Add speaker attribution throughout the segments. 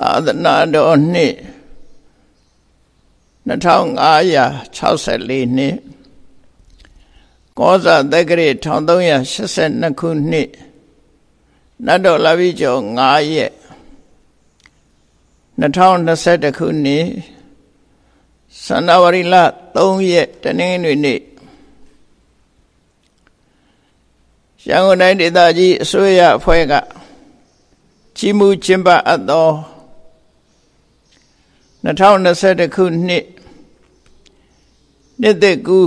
Speaker 1: သာသနာတော်နှစ်2564နှစ်ကောဇာတက္ကရာ1382ခုနှစ်နတ်တော်လာပြီကျော်9ရက်2021ခုနှစ်စန္ဒဝရီလ3ရက်တနင်္ဂနွေနေ့ရန်ကုန်တိုင်းဒေသကြီးအစိုးရအဖွဲ့ကကြီးမှုကျင်းပအပ်သော 2021ခုနှစ်နှစ်သက်ကူ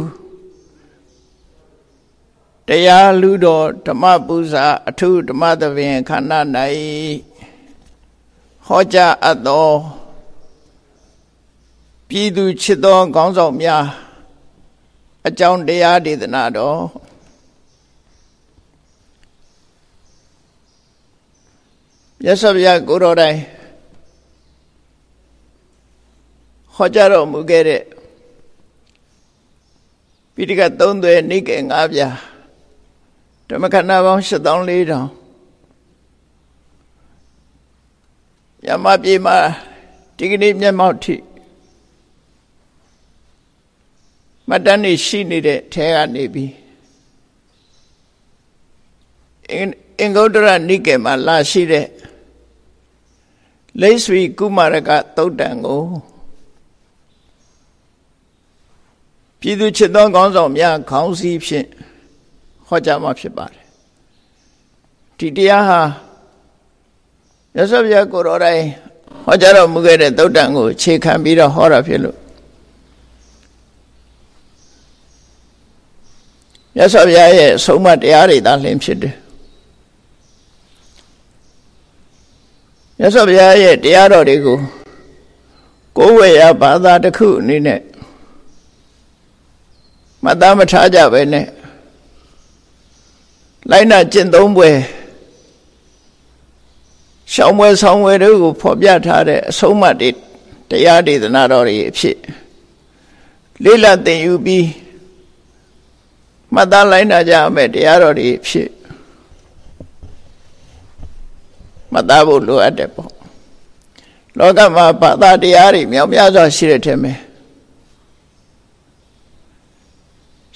Speaker 1: တရားလူတော်ဓမ္မပူဇာအထုဓမ္မသဘင်ခန္ဓာ၌ဟောကြားအပ်သောပြည်သူချစ်သောခေါင်းဆောင်များအကြောင်းတရားဒေသနာတော်မြတ်စွာဘုရားကိုတော်တိုင် ဟောကြားတော်မူခဲ့တဲ့ပိဋကသုံးသွဲနိကေ၅ပြားဓမ္မခန္ဓာပေါင်း7400ယမပြေမှာဒီကနေ့မျက်မှောက်ထိမတန်းနေရှိနေတဲ့ထဲကနေပြီးအင်္ဂုတ္တရနိကေမှာလာရှိတဲ့လိတ်ဆွေကုမာရကသုတ်တံကို ပြည်သူချစ်သောခေါင်းဆောင်များခေါင်းစည်းဖြင့်ဟောကြားမှာဖြစ်ပါတယ်ဒီတရားဟာရသော်ပြကိုရောတိုင်းဟောကြားတော်မူခဲ့တဲ့သုတ်တံကိုခြေခံပြီးတော့ဟောတာဖြစ်လို့ရသော်ပြရဲ့ဆုံးမတရားတွေသာလင်းဖြစ်တယ်ရသော်ဘုရားရဲ့တရားတော်တွေကိုကိုယ်ဝေရဘာသာတစ်ခုအနေနဲ့ မသားမထားကြပဲနဲ့လိုက်နာကျင့်သုံးပွဲရှောင်းပွဲဆောင်းပွဲတို့ကိုဖော်ပြထားတဲ့အဆုံးအမတွေတရားဒေသနာတော်တွေအဖြစ်လေးလသင်ယူပြီးမှတ်သားလိုက်နာကြမယ်တရားတော်တွေအဖြစ်မှတ်သားဖို့လိုအပ်တယ်ပေါ့လောကမှာဘာသာတရားတွေမြောက်များစွာရှိတဲ့ထဲမှာ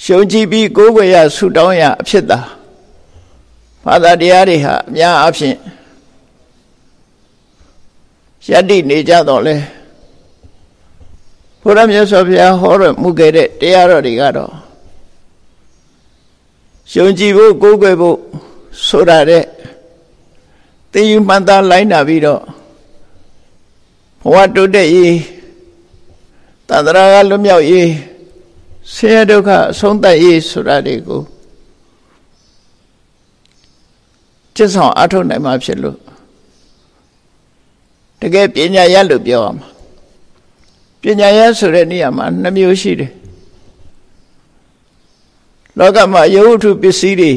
Speaker 1: ရှုံကြည်ပြီးကိုယ်ွယ်ရဆူတောင်းရအဖြစ်သာဘာသာတရားတွေဟာအများအဖြစ်ယတ္တိနေကြတော့လဲဘုရားမြတ်စွာဘုရားဟောရမူခဲ့တဲ့တရားတော်တွေကတော့ရှုံကြည်ဖို့ကိုယ်ွယ်ဖို့ဆိုရတဲ့သိယူမှန်သားလိုက်နာပြီးတော့ဘဝတုတ်တဲ့ရေးတန္တရာကလွတ်မြောက်ရေး ဆင်းရဲဒုက္ခအဆုံးသတ်ရေးဆိုတာတွေကိုကျင့်ဆောင်အထုတ်နိုင်မှာဖြစ်လို့တကယ်ပညာရလို့ပြောရမှာပညာရဆိုတဲ့နေရာမှာနှမျိုးရှိတယ်လောကမှာယုတ်ထုပစ္စည်းတွေ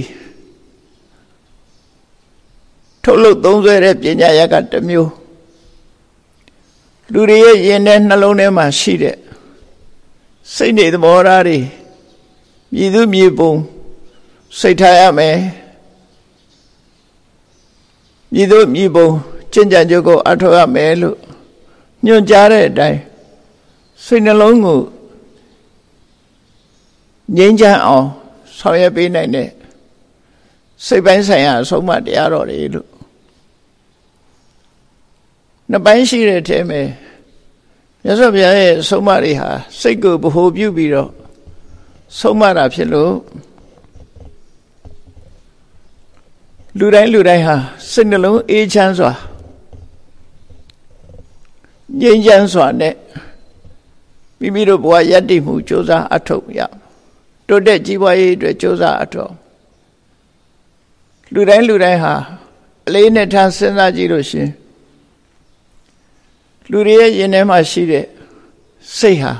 Speaker 1: ထုတ်လုပ်သုံးစွဲတဲ့ပညာရကတစ်မျိုးလူတွေရဲ့ရင်ထဲနှလုံးထဲမှာရှိတဲ့ စိတ်နေသဘောထားတွေမြည်သူမြည်ပုံစိတ်ထားရမယ်မြည်သူမြည်ပုံကျင့်ကြံကြုတ်ကိုအထောက်ရမယ်လို့ညွှန်ကြားတဲ့အတိုင်းစိတ်နှလုံးကိုငြိမ်းချမ်းအောင်ဆောင်ရွက်ပေးနိုင်တဲ့စိတ်ပိုင်းဆိုင်ရာအဆုံးမတရားတော်တွေလို့နှစ်ပိုင်းရှိတဲ့ထဲမှာ မြတ်စွာဘုရားရဲ့ဆုံးမတွေဟာစိတ်ကိုဗဟိုပြုပြီးတော့ဆုံးမတာဖြစ်လို့လူတိုင်းလူတိုင်းဟာစိတ်နှလုံးအေးချမ်းစွာငြိမ်းချမ်းစွာနဲ့မိမိတို့ဘဝယက်တည်မှုစ조사အထောက်ရတိုးတက်ကြီးပွားရေးအတွက်စ조사အထောက်လူတိုင်းလူတိုင်းဟာအလေးနဲ့ထားစဉ်းစားကြည့်လို့ရှင် လူတွေရဲ့ရင်ထဲမှာရှိတဲ့စိတ်ဟာ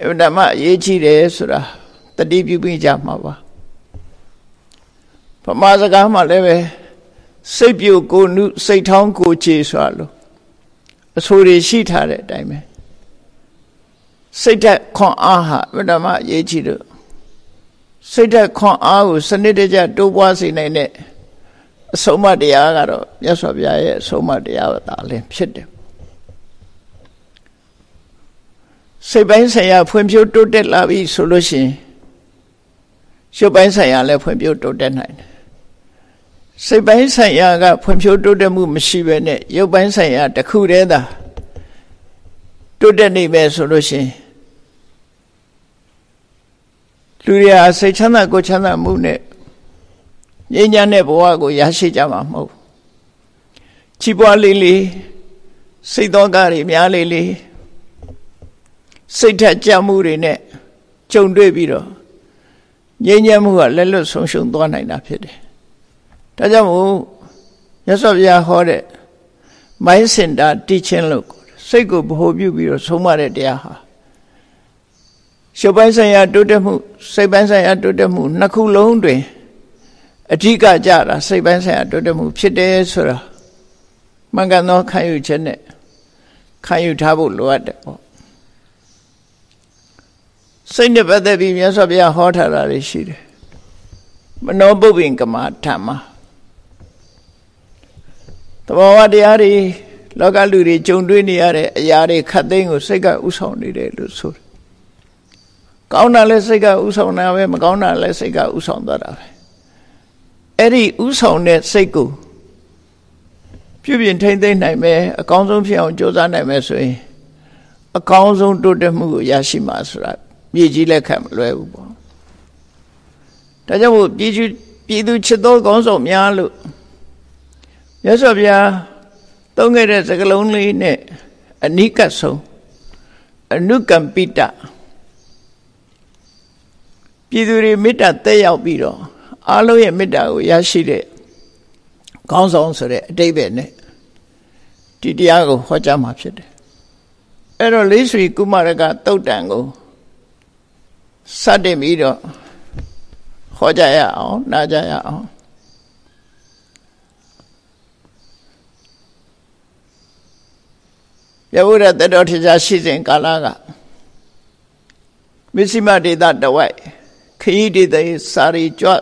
Speaker 1: အမှန်မှအရေးကြီးတယ်ဆိုတာတတိပြုပြီးကြမှာပါဗမာစကားမှာလည်းပဲစိတ်ပြုတ်ကိုနုစိတ်ထောင်းကိုခြေစွာလို့အဆိုတွေရှိထားတဲ့အတိုင်းပဲစိတ်ဓာတ်ခွန်အားဟာအမှန်မှအရေးကြီးလို့စိတ်ဓာတ်ခွန်အားကိုစနစ်တကျတိုးပွားစေနိုင်တဲ့အဆုံးအမတရားကတော့မြတ်စွာဘုရားရဲ့အဆုံးအမတရားသာလင်းဖြစ်တယ် စိတ်ပိုင်းဆိုင်ရာဖွံ့ဖြိုးတိုးတက်လာပြီဆိုလို့ရှိရင်ရုပ်ပိုင်းဆိုင်ရာလည်းဖွံ့ဖြိုးတိုးတက်နိုင်တယ်စိတ်ပိုင်းဆိုင်ရာကဖွံ့ဖြိုးတိုးတက်မှုမရှိဘဲနဲ့ရုပ်ပိုင်းဆိုင်ရာတစ်ခုတည်းသာတိုးတက်နေမယ်ဆိုလို့ရှိရင်လူတွေဟာစိတ်ချမ်းသာကိုယ်ချမ်းသာမှုနဲ့ငြိမ်းချမ်းတဲ့ဘဝကိုရရှိကြမှာမဟုတ်ချီးပွားလေးလေးစိတ်တော်ကားတွေများလေးလေး စိတ်ထက်ကြမှုတွေနဲ့ကြုံတွေ့ပြီးတော့ငြိမ်းချမ်းမှုကလက်လွတ်ဆုံးရှုံးသွားနိုင်တာဖြစ်တယ်။ဒါကြောင့်မို့ရသော်ဗျာဟောတဲ့ mind center teaching လို့စိတ်ကိုဗဟိုပြုပြီးတော့ဆုံးမတဲ့တရားဟာရှုပ်ပိုင်းဆိုင်ရာတိုးတက်မှုစိတ်ပိုင်းဆိုင်ရာတိုးတက်မှုနှစ်ခုလုံးတွင်အဓိကကြတာစိတ်ပိုင်းဆိုင်ရာတိုးတက်မှုဖြစ်တယ်ဆိုတာမှန်ကန်သောခံယူချက်နဲ့ခံယူထားဖို့လိုအပ်တယ်ပေါ့ စိတ်နဲ့ပတ်သက်ပြီးမြတ်စွာဘုရားဟောထားတာတွေရှိတယ်မနောပုပ္ပင်ကမဓမ္မတဘောဝတရားတွေလောကလူတွေကြုံတွေ့နေရတဲ့အရာတွေခတ်သိမ်းကိုစိတ်ကဥဆောင်နေတယ်လို့ဆိုတယ်ကောင်းတာလည်းစိတ်ကဥဆောင်တာပဲမကောင်းတာလည်းစိတ်ကဥဆောင်သွားတာပဲအဲ့ဒီဥဆောင်တဲ့စိတ်ကိုပြုပြင်ထိမ့်သိမ့်နိုင်မယ်အကောင်းဆုံးဖြစ်အောင်ကြိုးစားနိုင်မယ်ဆိုရင်အကောင်းဆုံးတိုးတက်မှုကိုရရှိမှာဆိုတာ မြေကြီးလက်ခံမလွယ်ဘူးပေါ့ဒါကြောင့်မို့ပြည်သူပြည်သူချစ်သောကောင်းဆောင်များလို့ရသော်ဗျာသုံးခဲ့တဲ့စကလုံးလေးနဲ့အနိကဆုံးအနုကံပိတပြည်သူတွေမေတ္တာတက်ရောက်ပြီးတော့အားလုံးရဲ့မေတ္တာကိုရရှိတဲ့ကောင်းဆောင်ဆိုတဲ့အတိတ်ပဲနဲ့ဒီတရားကိုဟောကြားမှာဖြစ်တယ်အဲ့တော့လေးဆွေကုမာရကတုတ်တန်ကို စတင်ပြီးတော့ဟောကြရအောင်နားကြရအောင်ယဝရတတော်ထေချာရှိစဉ်ကာလကမစ္စည်းမဒေတာတဝိုက်ခရီးဒေတာစာရီကြွ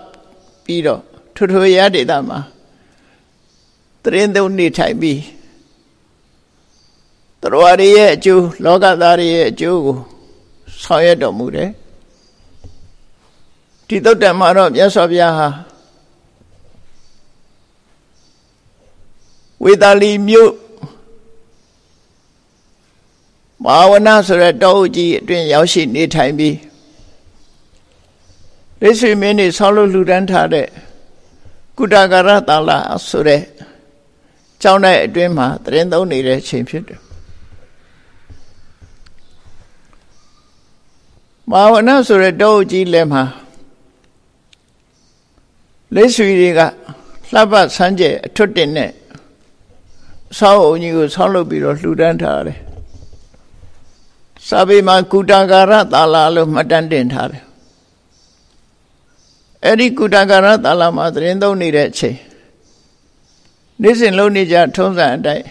Speaker 1: ပြီးတော့ထွထွရဒေတာမှာတရင်သုံးနေထိုင်ပြီးတော်ရရဲ့အကျိုးလောကသားရဲ့အကျိုးကိုဆောင်ရွက်တော်မူတယ် ဒီသုတ်တံမှာတော့မြတ်စွာဘုရားဟာဝေသာလီမြို့ဘာဝနာဆိုတဲ့တောအုပ်ကြီးအတွင်ရောက်ရှိနေထိုင်ပြီးလက်ရှိမင်းနေဆောင်းလို့လှူဒန်းထားတဲ့ကုတကာရတာလာဆိုတဲ့ကျောင်းတဲ့အတွင်းမှာတရင်သုံးနေတဲ့ချိန်ဖြစ်တယ်ဘာဝနာဆိုတဲ့တောအုပ်ကြီးလည်းမှာ လက်ဆွေတွေကလှပဆန်းကျဲအထွတ်တင်နဲ့ဆောင်းအုံကြီးကိုဆောင်းလုပ်ပြီးတော့လှူဒန်းထားတယ်စာပေမှာကုတကာရတာလာလို့မှတ်တမ်းတင်ထားတယ်အဲ့ဒီကုတကာရတာလာမှာသတင်းသုံးနေတဲ့အချိန်နေ့စဉ်လုံးနေကြထုံးစံအတိုင်း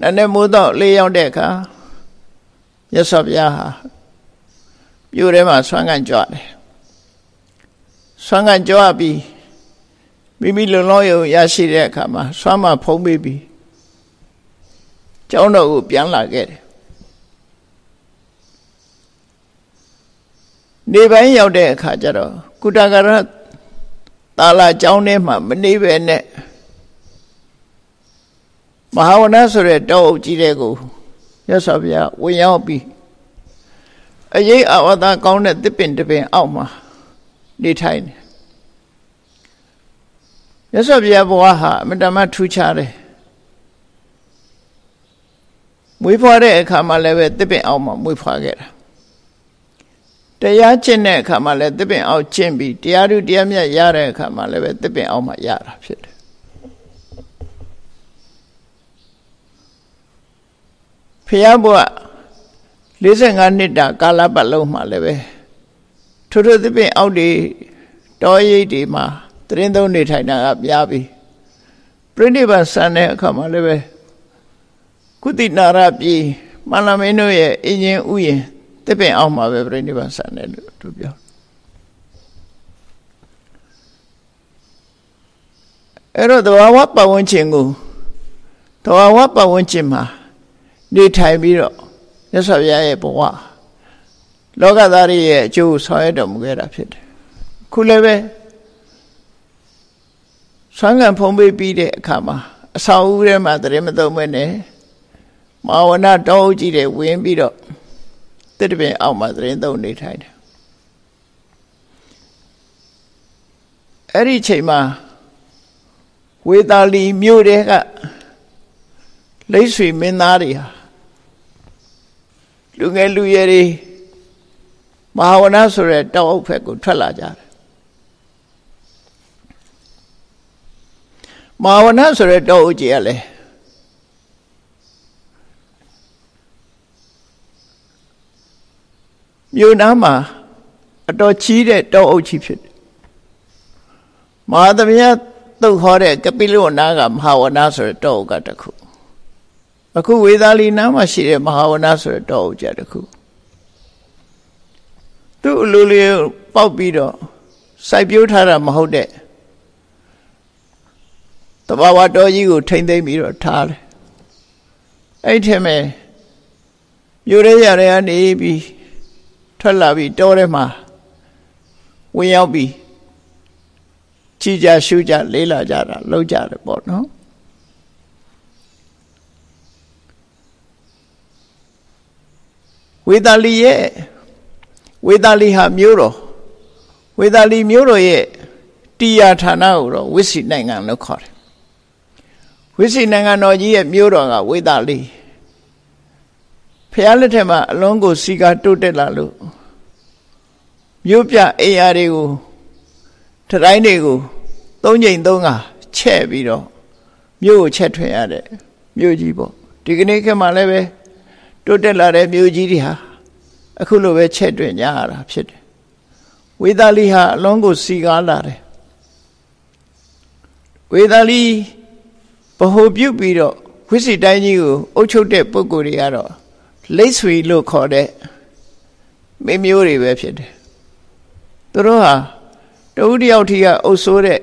Speaker 1: နည်းနည်းမိုးတော့လေးရောက်တဲ့အခါမြတ်စွာဘုရားဟာမြို့ထဲမှာဆွမ်းကန်ကြွတယ် ဆွမ်းကန်ကြွပြီးမိမိလုံလောက်ရုံရရှိတဲ့အခါမှာဆွမ်းမဖုံးပေးပြီးကျောင်းတော်ကိုပြန်လာခဲ့တယ်နေပိုင်းရောက်တဲ့အခါကျတော့ကုတကရတာလာကျောင်းထဲမှာမနေပဲနဲ့မဟာဝနဆိုတဲ့တောအုပ်ကြီးတဲ့ကိုရသော်ဗျာဝင်ရောက်ပြီးအရေးအဝါဒကောင်းတဲ့တစ်ပင်တစ်ပင်အောက်မှာ နေထိုင်တယ်ရသော်ဗျာဘဝဟာအမတမထူးခြားတယ်မွေးဖွားတဲ့အခါမှာလည်းပဲတစ်ပင်အောက်မှာမွေးဖွားခဲ့တာတရားကျင့်တဲ့အခါမှာလည်းသစ်ပင်အောက်ကျင့်ပြီးတရားဓုတရားမြတ်ရတဲ့အခါမှာလည်းပဲသစ်ပင်အောက်မှာရတာဖြစ်တယ်ဖျားဘုရား45နှစ်တာကာလပတ်လုံးမှာလည်းပဲ ထို့ထို့သစ်ပင်အောက်တွေတောရိပ်တွေမှာတရင်သုံးနေထိုင်တာကပြားပြီးပြိဋိဘဆန်တဲ့အခါမှာလည်းပဲကုသနာရပြည်မန္လမင်းတို့ရဲ့အင်းချင်းဥယျင်တစ်ပင်အောင်မှာပဲပြိဋိဘဆန်တယ်လို့သူပြောအဲ့တော့သဘာဝပတ်ဝန်းကျင်ကိုသဘာဝပတ်ဝန်းကျင်မှာနေထိုင်ပြီးတော့မြတ်စွာဘုရားရဲ့ဘဝ လောကသားတွေရဲ့အကျိုးဆောင်ရတော်မူခဲ့တာဖြစ်တယ်ခုလည်းပဲဆွမ်းခံဖုံးပေးပြီးတဲ့အခါမှာအဆောင်ဦးထဲမှာတရင်မသုံးမဲ့နဲ့မာဝနာတောအုပ်ကြီးတွေဝင်ပြီးတော့တစ်တပင်အောက်မှာတရင်သုံးနေထိုင်တယ်အဲ့ဒီချိန်မှာဝေသာလီမြို့တဲကလိတ်ဆွေမင်းသားတွေဟာလူငယ်လူရွယ်တွေ မဟာဝနဆိုတဲ့တောအုပ်ဖက်ကိုထွက်လာကြတယ်မဟာဝနဆိုတဲ့တောအုပ်ကြီးကလည်းမြို့နားမှာအတော်ကြီးတဲ့တောအုပ်ကြီးဖြစ်တယ်မဟာသမယသုတ်ခေါ်တဲ့ကပိလုနာကမဟာဝနဆိုတဲ့တောအုပ်ကတခုအခုဝေသာလီနားမှာရှိတဲ့မဟာဝနဆိုတဲ့တောအုပ်ကြတခု သူ့အလိုလေးပေါက်ပြီးတော့စိုက်ပျိုးထားတာမဟုတ်တဲ့တဘာဝတော်ကြီးကိုထိမ့်သိမ့်ပြီးတော့ထားတယ်အဲ့ထက်မဲ့မြို့ရဲရရဲကနေပြီးထွက်လာပြီးတောထဲမှာဝင်ရောက်ပြီးကြည်ကြရှုကြလေးလာကြတာလောက်ကြတယ်ပေါ့နော်ဝေသာလီရဲ့ ဝေသာလီဟာမြို့တော်ဝေသာလီမြို့တော်ရဲ့တီယာဌာနကိုတော့ဝိစီနိုင်ငံလို့ခေါ်တယ်ဝိစီနိုင်ငံတော်ကြီးရဲ့မြို့တော်ကဝေသာလီဖျားလက်ထက်မှာအလုံးကိုစီကာတိုးတက်လာလို့မြို့ပြအိမ်ယာတွေကိုထတိုင်းတွေကိုသုံးချိန်သုံးကချဲ့ပြီးတော့မြို့ကိုချက်ထွင်ရတဲ့မြို့ကြီးပေါ့ဒီကနေ့ခေတ်မှာလည်းပဲတိုးတက်လာတဲ့မြို့ကြီးတွေဟာ အခုလိုပဲချက်တွင်ကြရတာဖြစ်တယ်ဝေသာလီဟာအလုံးကိုစီကားလာတယ်ဝေသာလီဗဟိုပြုတ်ပြီးတော့ဝိစီတိုင်းကြီးကိုအုပ်ချုပ်တဲ့ပုဂ္ဂိုလ်တွေကတော့လိတ်ဆွေလို့ခေါ်တဲ့မိမျိုးတွေပဲဖြစ်တယ်သူတို့ဟာတဦးတယောက်ထိကအုပ်ဆိုးတဲ့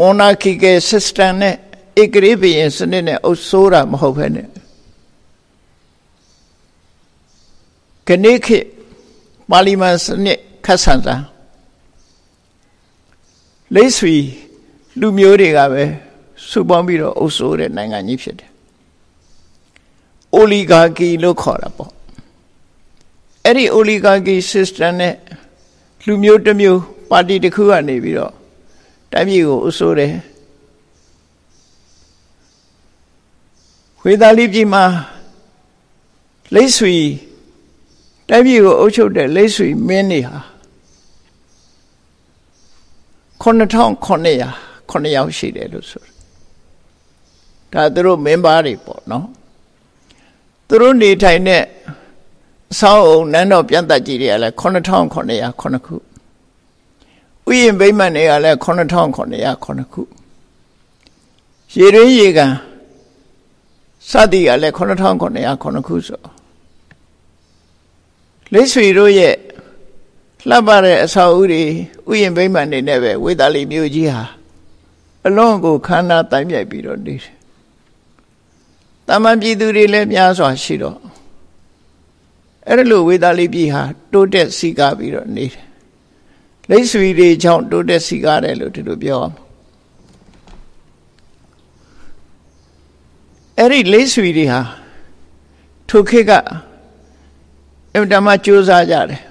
Speaker 1: monarchical system နဲ့ဧကရေဘယင်စနစ်နဲ့အုပ်ဆိုးတာမဟုတ်ဘဲနဲ့ ခဏိခေပါလီမန်စနစ်ခတ်ဆန်စာလိဆွီလူမျိုးတွေကပဲစုပေါင်းပြီးတော့အုပ်စိုးတဲ့နိုင်ငံကြီးဖြစ်တယ်။ oligarchy လို့ခေါ်တာပေါ့။အဲ့ဒီ oligarchy system နဲ့လူမျိုးတစ်မျိုးပါတီတစ်ခုကနေပြီးတော့တိုင်းပြည်ကိုအုပ်စိုးတယ်။ဝေသာလိပြည်မှာလိဆွီ တိုင်းပြည်ကိုအုပ်ချုပ်တဲ့လိဆွေမင်းတွေဟာ9900 9ယောက်ရှိတယ်လို့ဆိုဒါသူတို့မင်းသားတွေပေါ့နော်သူတို့နေထိုင်တဲ့အဆောက်အုံနန်းတော်ပြန်တက်ကြီးတွေကလည်း9900 9ခုဥယျာဉ်ဗိမာန်တွေကလည်း9900 9ခုရေရင်းရေကန်စသည်ကလည်း9900 9ခုဆို လိဆွေတို့ရဲ့လှပတဲ့အဆောက်အဦတွေဥယျာဉ်ဗိမာန်တွေနဲ့ပဲဝေသာလီမြို့ကြီးဟာအလွန်ကိုခန္ဓာတိုင်းမြိုက်ပြီးတော့နေတယ်။တမန်ပြည်သူတွေလည်းများစွာရှိတော့အဲ့ဒါလိုဝေသာလီပြည်ဟာတိုးတက်စီကားပြီးတော့နေတယ်။လိဆွေတွေကြောင့်တိုးတက်စီကားတယ်လို့ဒီလိုပြောအောင်အဲ့ဒီလိဆွေတွေဟာထိုခေတ်က အင်တမကြိုးစားကြတယ်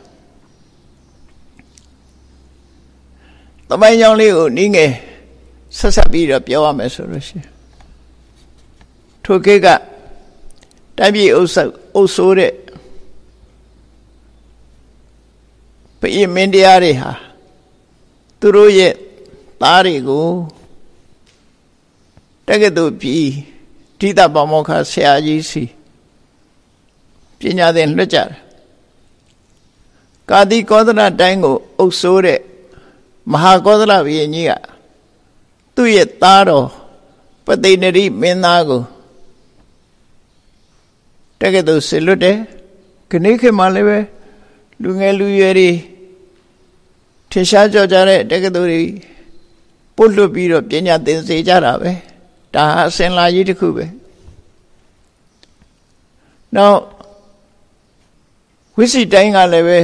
Speaker 1: တမိုင်းကြောင်းလေးကိုနီးငယ်ဆက်ဆက်ပြီးတော့ပြောရမယ်ဆိုလို့ရှိရင်ထိုခေတ်ကတိုင်းပြည်အုပ်စုအုပ်ဆိုးတဲ့ပြည်မင်းတရားတွေဟာသူတို့ရဲ့သားတွေကိုတက္ကသိုလ်ပြည်ဓိတပမောက္ခဆရာကြီးစီပညာသင်လွှတ်ကြတယ် ကာတိကောသလတိုင်းကိုအုပ်ဆိုးတဲ့မဟာကောသလဘုရင်ကြီးကသူ့ရဲ့သားတော်ပသိဏရိမင်းသားကိုတကယ်တော့ဆလွတ်တယ်ခဏခေတ်မှလည်းပဲလူငယ်လူရွယ်တွေထင်ရှားကြော်ကြတဲ့တကယ်တော့ပုတ်လွတ်ပြီးတော့ပညာသင်စေကြတာပဲဒါအစင်လာကြီးတစ်ခုပဲနောက်ဝိစီတိုင်းကလည်းပဲ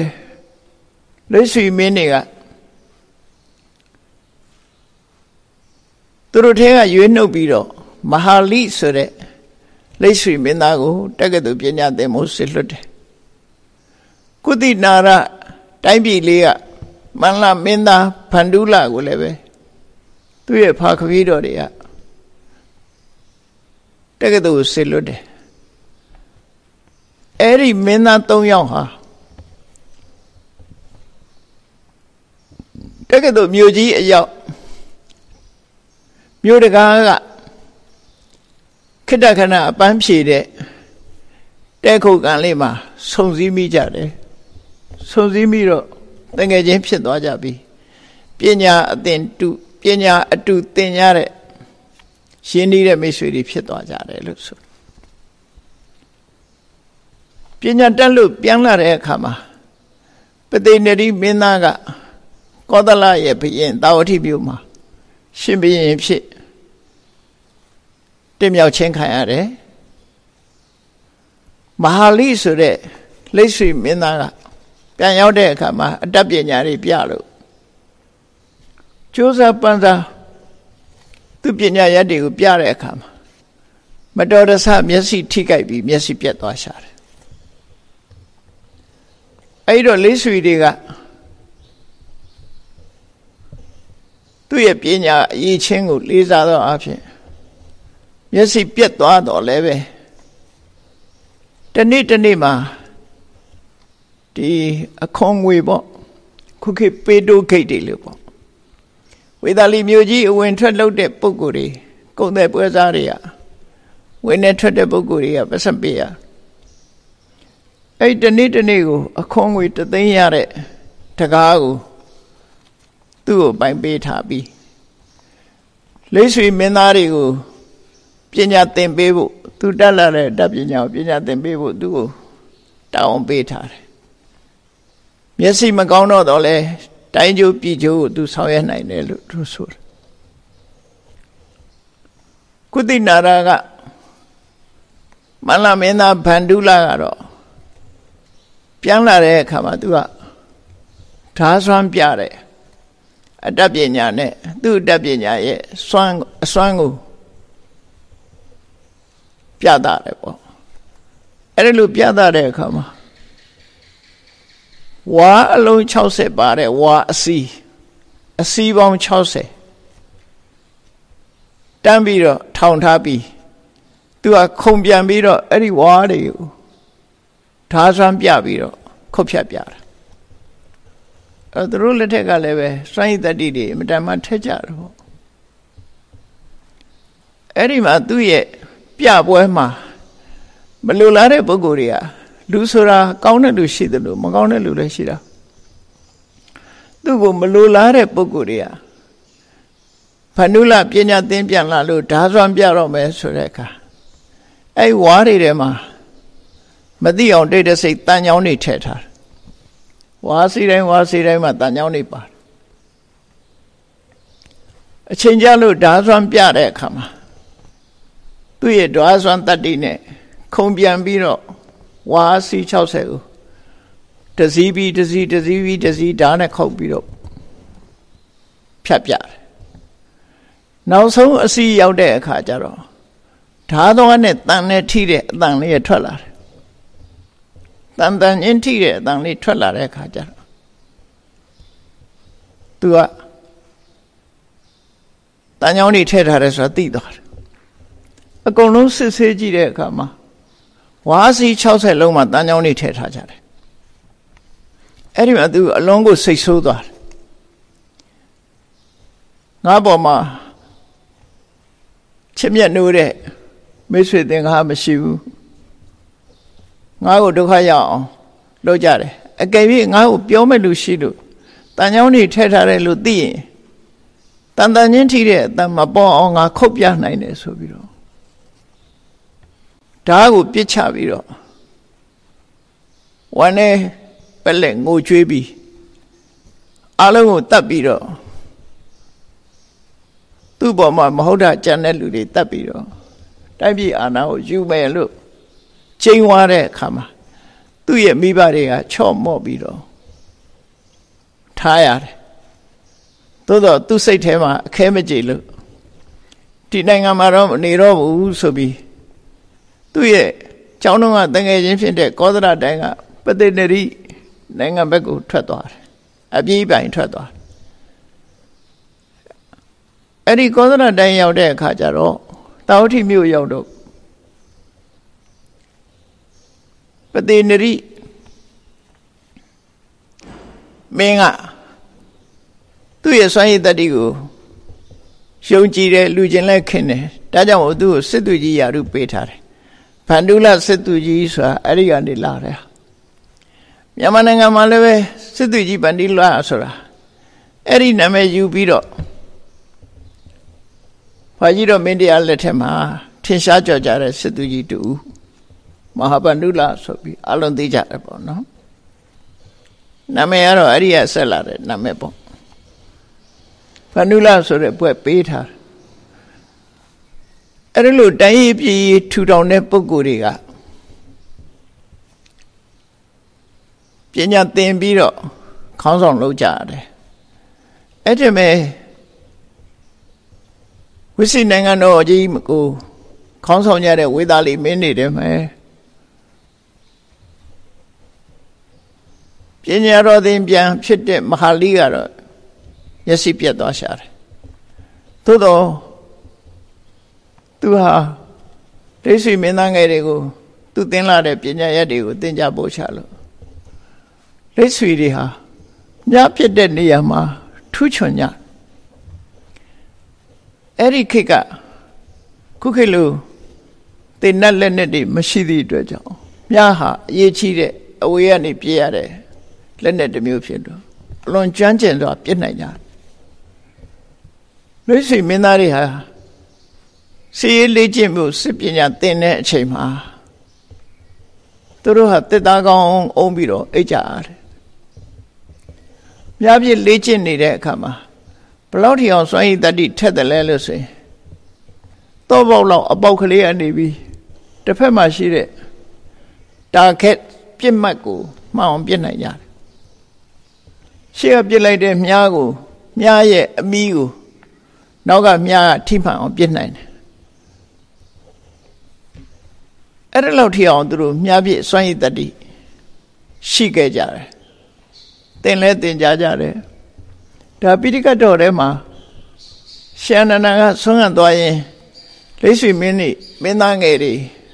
Speaker 1: လက်ရှိမင်းတွေကသူတို့ထဲကရွေးနှုတ်ပြီးတော့မဟာလိဆိုတဲ့လက်ရှိမင်းသားကိုတက္ကသိုလ်ပညာသင်ဖို့ဆစ်လွတ်တယ်ကုသနာရတိုင်းပြည်လေးကမန္လမင်းသားဖန္ဒူလာကိုလည်းပဲသူ့ရဲ့ဖာခပီးတော်တွေကတက္ကသိုလ်ဆစ်လွတ်တယ်အဲ့ဒီမင်းသား၃ယောက်ဟာ တက္ကသိုလ်မြို့ကြီးအရောက်မြို့တကားကခိတ္တခဏအပန်းဖြေတဲ့တဲခုတ်ကန်လေးမှာဆုံစည်းမိကြတယ်ဆုံစည်းမိတော့တငယ်ချင်းဖြစ်သွားကြပြီပညာအသင်တုပညာအတုသင်ရတဲ့ရှင်းနေတဲ့မိတ်ဆွေတွေဖြစ်သွားကြတယ်လို့ဆိုပညာတက်လို့ပြန်လာတဲ့အခါမှာပသိနေရီမင်းသားက ကောသလရဲ့ဘုရင်တာဝတိမြို့မှာရှင်ဘုရင်ဖြစ်တင်မြောက်ချင်းခံရတယ်မဟာလိဆိုတဲ့လိတ်ဆွေမင်းသားကပြန်ရောက်တဲ့အခါမှာအတတ်ပညာတွေပြလို့ကျိုးစားပန်းစားသူပညာရက်တွေကိုပြတဲ့အခါမှာမတော်တဆမျက်စိထိကြိုက်ပြီးမျက်စိပြတ်သွားရှာတယ်အဲ့တော့လေးဆွေတွေက သူ့ရဲ့ပညာအရေးချင်းကိုလေးစားသောအဖြစ်မျက်စိပြတ်သွားတော့လည်းပဲတနေ့တနေ့မှာဒီအခွန်ငွေပေါ့ခုခေတ်ပေတိုဂိတ်တွေလို့ပေါ့ဝေသာလီမြို့ကြီးအဝင်ထွက်လုပ်တဲ့ပုံကိုယ်တွေကုန်တဲ့ပွဲစားတွေကဝင်နေထွက်တဲ့ပုံကိုယ်တွေကပတ်စံပေးရအဲ့တနေ့တနေ့ကိုအခွန်ငွေတသိန်းရတဲ့တကားကို သူ့ကိုပိုင်ပေးထားပြီးလိဆွေမင်းသားတွေကိုပညာသင်ပေးဖို့သူတက်လာတဲ့တတ်ပညာကိုပညာသင်ပေးဖို့သူ့ကိုတောင်းပေးထားတယ်မျက်စိမကောင်းတော့တော့လဲတိုင်းကျိုးပြည်ကျိုးကိုသူဆောင်ရွက်နိုင်တယ်လို့သူဆိုတယ်ကုသိနာရာကမန္လမင်းသားဗန္ဓုလာကတော့ပြန်လာတဲ့အခါမှာသူကဓာဆွမ်းပြတယ် အတတ်ပညာနဲ့သူ့အတတ်ပညာရဲ့စွမ်းအစွမ်းကိုပြတာတယ်ပေါ့အဲ့ဒီလိုပြတာတဲ့အခါမှာဝါအလုံး60ပါတဲ့ဝါအစီအစီပေါင်း60တန်းပြီးတော့ထောင်ထားပြီးသူကခုံပြန်ပြီးတော့အဲ့ဒီဝါတွေကိုဓာဆွမ်းပြပြီးတော့ခုတ်ဖြတ်ပြတာ အဲသူတို့လက်ထက်ကလည်းပဲစွန့်ရည်တတိတွေအမတန်မှထက်ကြတယ်ပေါ့အဲ့ဒီမှာသူ့ရဲ့ပြပွဲမှာမလိုလားတဲ့ပုဂ္ဂိုလ်တွေကလူဆိုတာကောင်းတဲ့လူရှိတယ်လို့မကောင်းတဲ့လူလည်းရှိတာသူ့ကိုမလိုလားတဲ့ပုဂ္ဂိုလ်တွေကဖဏုလပညာသင်ပြန်လာလို့ဓာစွမ်းပြတော့မယ်ဆိုတဲ့အခါအဲ့ဝါးတွေထဲမှာမသိအောင်တိတ်တဲ့စိတ်တန်ချောင်းတွေထည့်ထား ဝါစီတိုင်းဝါစီတိုင်းမှာတန်ချောင်းတွေပါအချိန်ကြလို့ဓာစွမ်းပြတဲ့အခါမှာသူ့ရဲ့ဓာစွမ်းတတ္တိနဲ့ခုံပြန်ပြီးတော့ဝါစီ60ကိုတစည်းပြီးတစည်းတစည်းပြီးတစည်းဓာနဲ့ခုတ်ပြီးတော့ဖြတ်ပြတယ်နောက်ဆုံးအစီရောက်တဲ့အခါကျတော့ဓာတော်နဲ့တန်နဲ့ထိတဲ့အတန်လေးရထွက်လာတယ် တန်တန်ချင်းထိတဲ့အတန်လေးထွက်လာတဲ့အခါကျတော့သူကတန်ချောင်းနေထည့်ထားတယ်ဆိုတာသိသွားတယ်အကုန်လုံးစစ်ဆေးကြည့်တဲ့အခါမှာဝါစီ60လုံးမှာတန်ချောင်းနေထည့်ထားကြတယ်အဲ့ဒီမှာသူအလုံးကိုစိတ်ဆိုးသွားတယ်ငါပေါ်မှာချစ်မြတ်နိုးတဲ့မိတ်ဆွေသင်္ကားမရှိဘူး ငါ့ကိုဒုက္ခရောက်အောင်လုပ်ကြတယ်အကယ်၍ငါ့ကိုပြောမဲ့လူရှိလို့တန်ချောင်းနေထည့်ထားတယ်လို့သိရင်တန်တန်ချင်းထိတဲ့အတန်မပေါ်အောင်ငါခုတ်ပြနိုင်တယ်ဆိုပြီးတော့ဓာတ်ကိုပြစ်ချပြီးတော့ဝမ်းနဲ့ပလက်ငိုကြွေးပြီးအလုံးကိုတတ်ပြီးတော့သူ့ဘောမှာမဟုတ်တာကြံတဲ့လူတွေတတ်ပြီးတော့တိုက်ပြည်အာဏာကိုယူမယ်လို့ ချိန်ဝါတဲ့အခါမှာသူ့ရဲ့မိဘတွေကချော့မော့ပြီးတော့ထားရတယ်သို့တော့သူ့စိတ်ထဲမှာအခဲမကြေလို့ဒီနိုင်ငံမှာတော့နေတော့ဘူးဆိုပြီးသူ့ရဲ့ကျောင်းတော်ကတငယ်ချင်းဖြစ်တဲ့ကောသရတိုင်းကပသိနရိနိုင်ငံဘက်ကိုထွက်သွားတယ်အပြေးပိုင်ထွက်သွားတယ်အဲ့ဒီကောသရတိုင်းရောက်တဲ့အခါကျတော့တာဝတိမြို့ရောက်တော့ ပတိနရိမင်းကသူ့ရဲ့စွမ်းရည်တတိကိုရှုံကြည်တယ်လူချင်းလည်းခင်တယ်ဒါကြောင့်သူ့ကိုစစ်သူကြီးယာရုပေးထားတယ်ဗန္ဓုလစစ်သူကြီးဆိုတာအဲ့ဒီကနေလာတယ်မြန်မာနိုင်ငံမှာလည်းပဲစစ်သူကြီးဗန္ဓုလဆိုတာအဲ့ဒီနာမည်ယူပြီးတော့ဘာကြီးတော့မင်းတရားလက်ထက်မှာထင်ရှားကြော်ကြတဲ့စစ်သူကြီးတူ မဟာဗန္ဓုလဆိုပြီးအလုံးသိကြတယ်ပေါ့နော်နာမည်ကတော့အဲ့ဒီကဆက်လာတဲ့နာမည်ပေါ့ဗန္ဓုလဆိုတဲ့ဘွဲ့ပေးထားအဲ့ဒီလိုတိုင်းရေးပြည်ထူထောင်တဲ့ပုဂ္ဂိုလ်တွေကပညာသင်ပြီးတော့ခေါင်းဆောင်လုပ်ကြရတယ်အဲ့ဒီမဲ့ဝိစိနိုင်ငံတော်ကြီးကိုခေါင်းဆောင်ကြတဲ့ဝေသားလေးမင်းနေတယ်မယ် ပညာတော်သင်ပြန်ဖြစ်တဲ့မဟာလိကတော့မျက်စိပြတ်သွားရှာတယ်သို့တော့သူဟာဒိဋ္ဌိမင်းသားငယ်တွေကိုသူသင်လာတဲ့ပညာရက်တွေကိုသင်ကြပို့ချလို့ဒိဋ္ဌိတွေဟာညဖြစ်တဲ့နေရာမှာထူးချွန်ကြအဲ့ဒီခေတ်ကခုခေတ်လိုတင်နဲ့လက်နဲ့တွေမရှိသည့်အတွက်ကြောင့်မြားဟာအရေးကြီးတဲ့အဝေးကနေပြေးရတဲ့ လက်နဲ့တစ်မျိုးဖြစ်တော့အလွန်ကြမ်းကျင်စွာပြစ်နိုင်ကြလူစီမင်းသားတွေဟာစီရေးလေ့ကျင့်မှုစစ်ပညာသင်တဲ့အချိန်မှာသူတို့ဟာတက်သားကောင်းအုံးပြီးတော့အိတ်ကြရတယ်မြားပြည့်လေ့ကျင့်နေတဲ့အခါမှာဘလောက်ထီအောင်စွမ်းရည်တတိထက်တယ်လဲလို့ဆိုရင်တော့ပေါက်လောက်အပေါက်ကလေးကနေပြီးတစ်ဖက်မှာရှိတဲ့တာခက်ပြစ်မှတ်ကိုမှောင်ပြစ်နိုင်ကြတယ် ရှေ့ကပြစ်လိုက်တဲ့မြားကိုမြားရဲ့အမီးကိုနောက်ကမြားကထိမှန်အောင်ပြစ်နိုင်တယ်အဲ့ဒါလောက်ထီအောင်သူတို့မြားပြစ်စွမ်းရည်တတိရှိခဲ့ကြတယ်သင်လဲသင်ကြကြတယ်ဒါပိဋကတ်တော်ထဲမှာရှန္ဒနာကဆွမ်းခံသွားရင်လိဆွေမင်းနေမင်းသားငယ်တွေ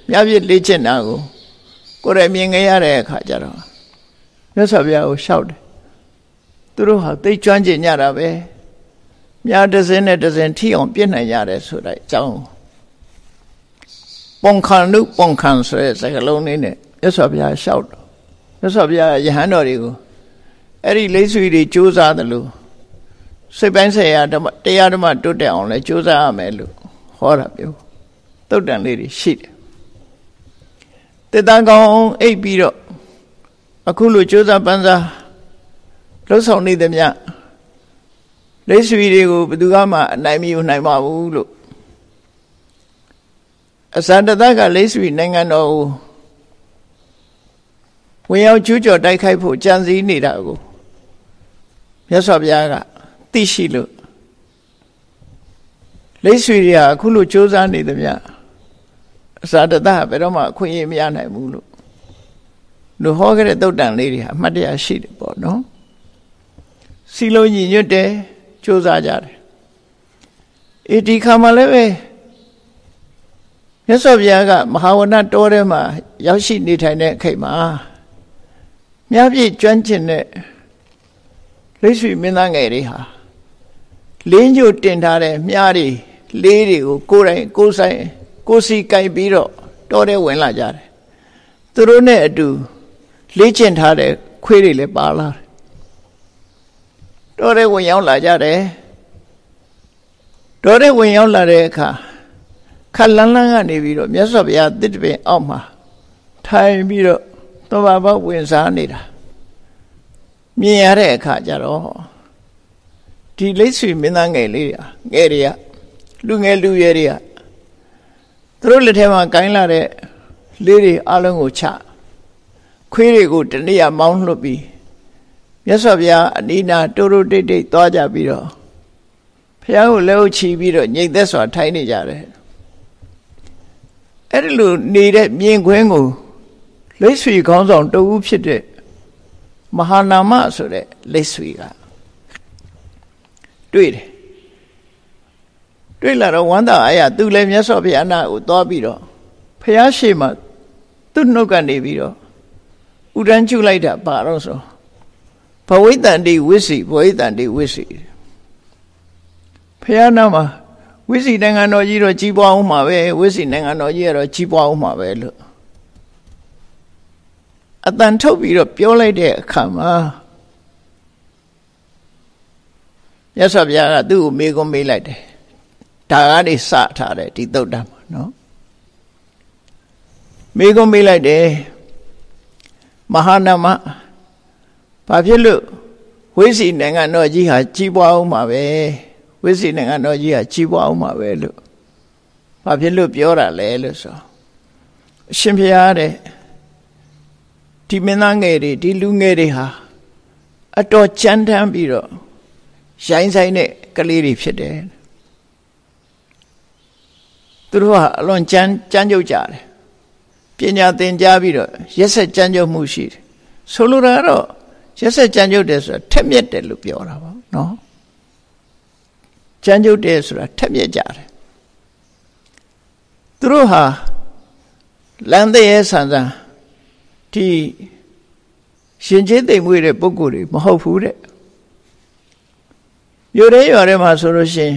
Speaker 1: မြပြည့်လေ့ကျင့်တာကိုကိုယ်ရမြင်ခဲ့ရတဲ့အခါကျတော့မြတ်စွာဘုရားကိုရှောက်တယ် သူတို့ဟာသိကျွမ်းကျင်ကြတာပဲမြားတစ်စင်းနဲ့တစ်စင်းထိအောင်ပြည့်နိုင်ရတယ်ဆိုတဲ့အကြောင်းပုံခံနုပုံခံဆိုတဲ့စကားလုံးလေးနဲ့မြတ်စွာဘုရားရှောက်တော့မြတ်စွာဘုရားယဟန်တော်တွေကိုအဲ့ဒီလိဆွေတွေစူးစမ်းတယ်လို့စိတ်ပိုင်းဆိုင်ရာဓမ္မတရားဓမ္မတိုးတက်အောင်လဲကြိုးစားရမယ်လို့ဟောတာပြောတုတ်တန်လေးတွေရှိတယ်တေတန်ကောင်အိပ်ပြီးတော့အခုလိုကြိုးစားပန်းစား လှုပ်ဆောင်နေသည်မြလက်ဆွေတွေကိုဘယ်သူမှအနိုင်မယူနိုင်ပါဘူးလို့အစန္တသကလက်ဆွေနိုင်ငံတော်ကိုဝင်ရောက်ကျူးကျော်တိုက်ခိုက်ဖို့ကြံစည်နေတာကိုမြတ်စွာဘုရားကသိရှိလို့လိတ်ဆွေတွေကအခုလိုစ조사နေသမျှအစာတသဘယ်တော့မှအခွင့်အရေးမရနိုင်ဘူးလို့လူဟောခဲ့တဲ့တုတ်တန်လေးတွေဟာအမှတ်တရရှိတယ်ပေါ့နော် စီလုံးညီညွတ်တယ်စ조사ကြတယ်အေဒီခါမှလည်းပဲမြတ်စွာဘုရားကမဟာဝနတောထဲမှာရောက်ရှိနေထိုင်တဲ့အချိန်မှာမြတ်ပြည့်ကျွမ်းကျင်တဲ့လိတ်ဆွေမင်းသားငယ်တွေဟာလင်းညိုတင်ထားတဲ့မြားတွေလေးတွေကိုကိုယ်တိုင်ကိုယ်ဆိုင်ကိုစီကြိုက်ပြီးတော့တောထဲဝင်လာကြတယ်သူတို့နဲ့အတူလေ့ကျင့်ထားတဲ့ခွေးတွေလည်းပါလာတယ် တောထဲဝင်ရောက်လာကြတယ်တောထဲဝင်ရောက်လာတဲ့အခါခက်လန်းလန်းကနေပြီးတော့မြတ်စွာဘုရားတစ်တပင်အောက်မှာထိုင်ပြီးတော့သောဘာဘဝင်စားနေတာမြင်ရတဲ့အခါကျတော့ဒီလိတ်ဆွေမင်းသားငယ်လေးငယ်တွေကလူငယ်လူရွယ်တွေကသူတို့လက်ထဲမှာကိုင်းလာတဲ့လေးတွေအလုံးကိုချခွေးတွေကိုတနေ့မောင်းလွတ်ပြီး မြတ်စွာဘုရားအနိနာတိုးတိုးတိတ်တိတ်သွားကြပြီးတော့ဘုရားကိုလက်ဥချီပြီးတော့ညိတ်သက်စွာထိုင်နေကြတယ်အဲ့ဒီလိုနေတဲ့မြင်ခွင်းကိုလိတ်ဆွေခေါင်းဆောင်တဦးဖြစ်တဲ့မဟာနာမဆိုတဲ့လိတ်ဆွေကတွေ့တယ်တွေ့လာတော့ဝမ်းသာအားရသူလည်းမြတ်စွာဘုရားနာကိုသွားပြီးတော့ဖះရှိမှသူ့နှုတ်ကနေပြီးတော့ဥဒန်းကျုလိုက်တာပါတော့ဆို ဘဝိတန်တိဝိစီဘဝိတန်တိဝိစီဖះနာမှာဝိစီနိုင်ငံတော်ကြီးတော့ကြီးပွားအောင်မှာပဲဝိစီနိုင်ငံတော်ကြီးကတော့ကြီးပွားအောင်မှာပဲလို့အတန်ထုတ်ပြီးတော့ပြောလိုက်တဲ့အခါမှာမြတ်စွာဘုရားကသူ့ကိုမေးခွန်းမေးလိုက်တယ်ဒါကနေစထားတယ်ဒီသုတ်တံမှာနော်မေးခွန်းမေးလိုက်တယ်မဟာနာမ ဘာဖြစ်လို့ဝိစီနိုင်ငံတော်ကြီးဟာကြီးပွားအောင်မှာပဲဝိစီနိုင်ငံတော်ကြီးဟာကြီးပွားအောင်မှာပဲလို့ဘာဖြစ်လို့ပြောတာလဲလို့ဆိုအရှင်ဘုရားတဲ့ဒီမင်းသားငယ်တွေဒီလူငယ်တွေဟာအတော်ကြမ်းတမ်းပြီးတော့ရိုင်းဆိုင်တဲ့ကလေးတွေဖြစ်တယ်သူတို့ကအလွန်ကြမ်းကြမ်းကြုတ်ကြတယ်ပညာသင်ကြားပြီးတော့ရက်ဆက်ကြမ်းကြုတ်မှုရှိတယ်ဆိုလိုတာကတော့ ရက်ဆက်ကြမ်းကြုတ်တယ်ဆိုတာထက်မြက်တယ်လို့ပြောတာပါနော်ကြမ်းကြုတ်တယ်ဆိုတာထက်မြက်ကြတယ်သူတို့ဟာလမ်းတဲ့ဆန်ဆန်ဒီရှင်ကျေးသိမ်မွေးတဲ့ပုဂ္ဂိုလ်တွေမဟုတ်ဘူးတဲ့မြို့ရဲရွာထဲမှာဆိုလို့ရှိရင်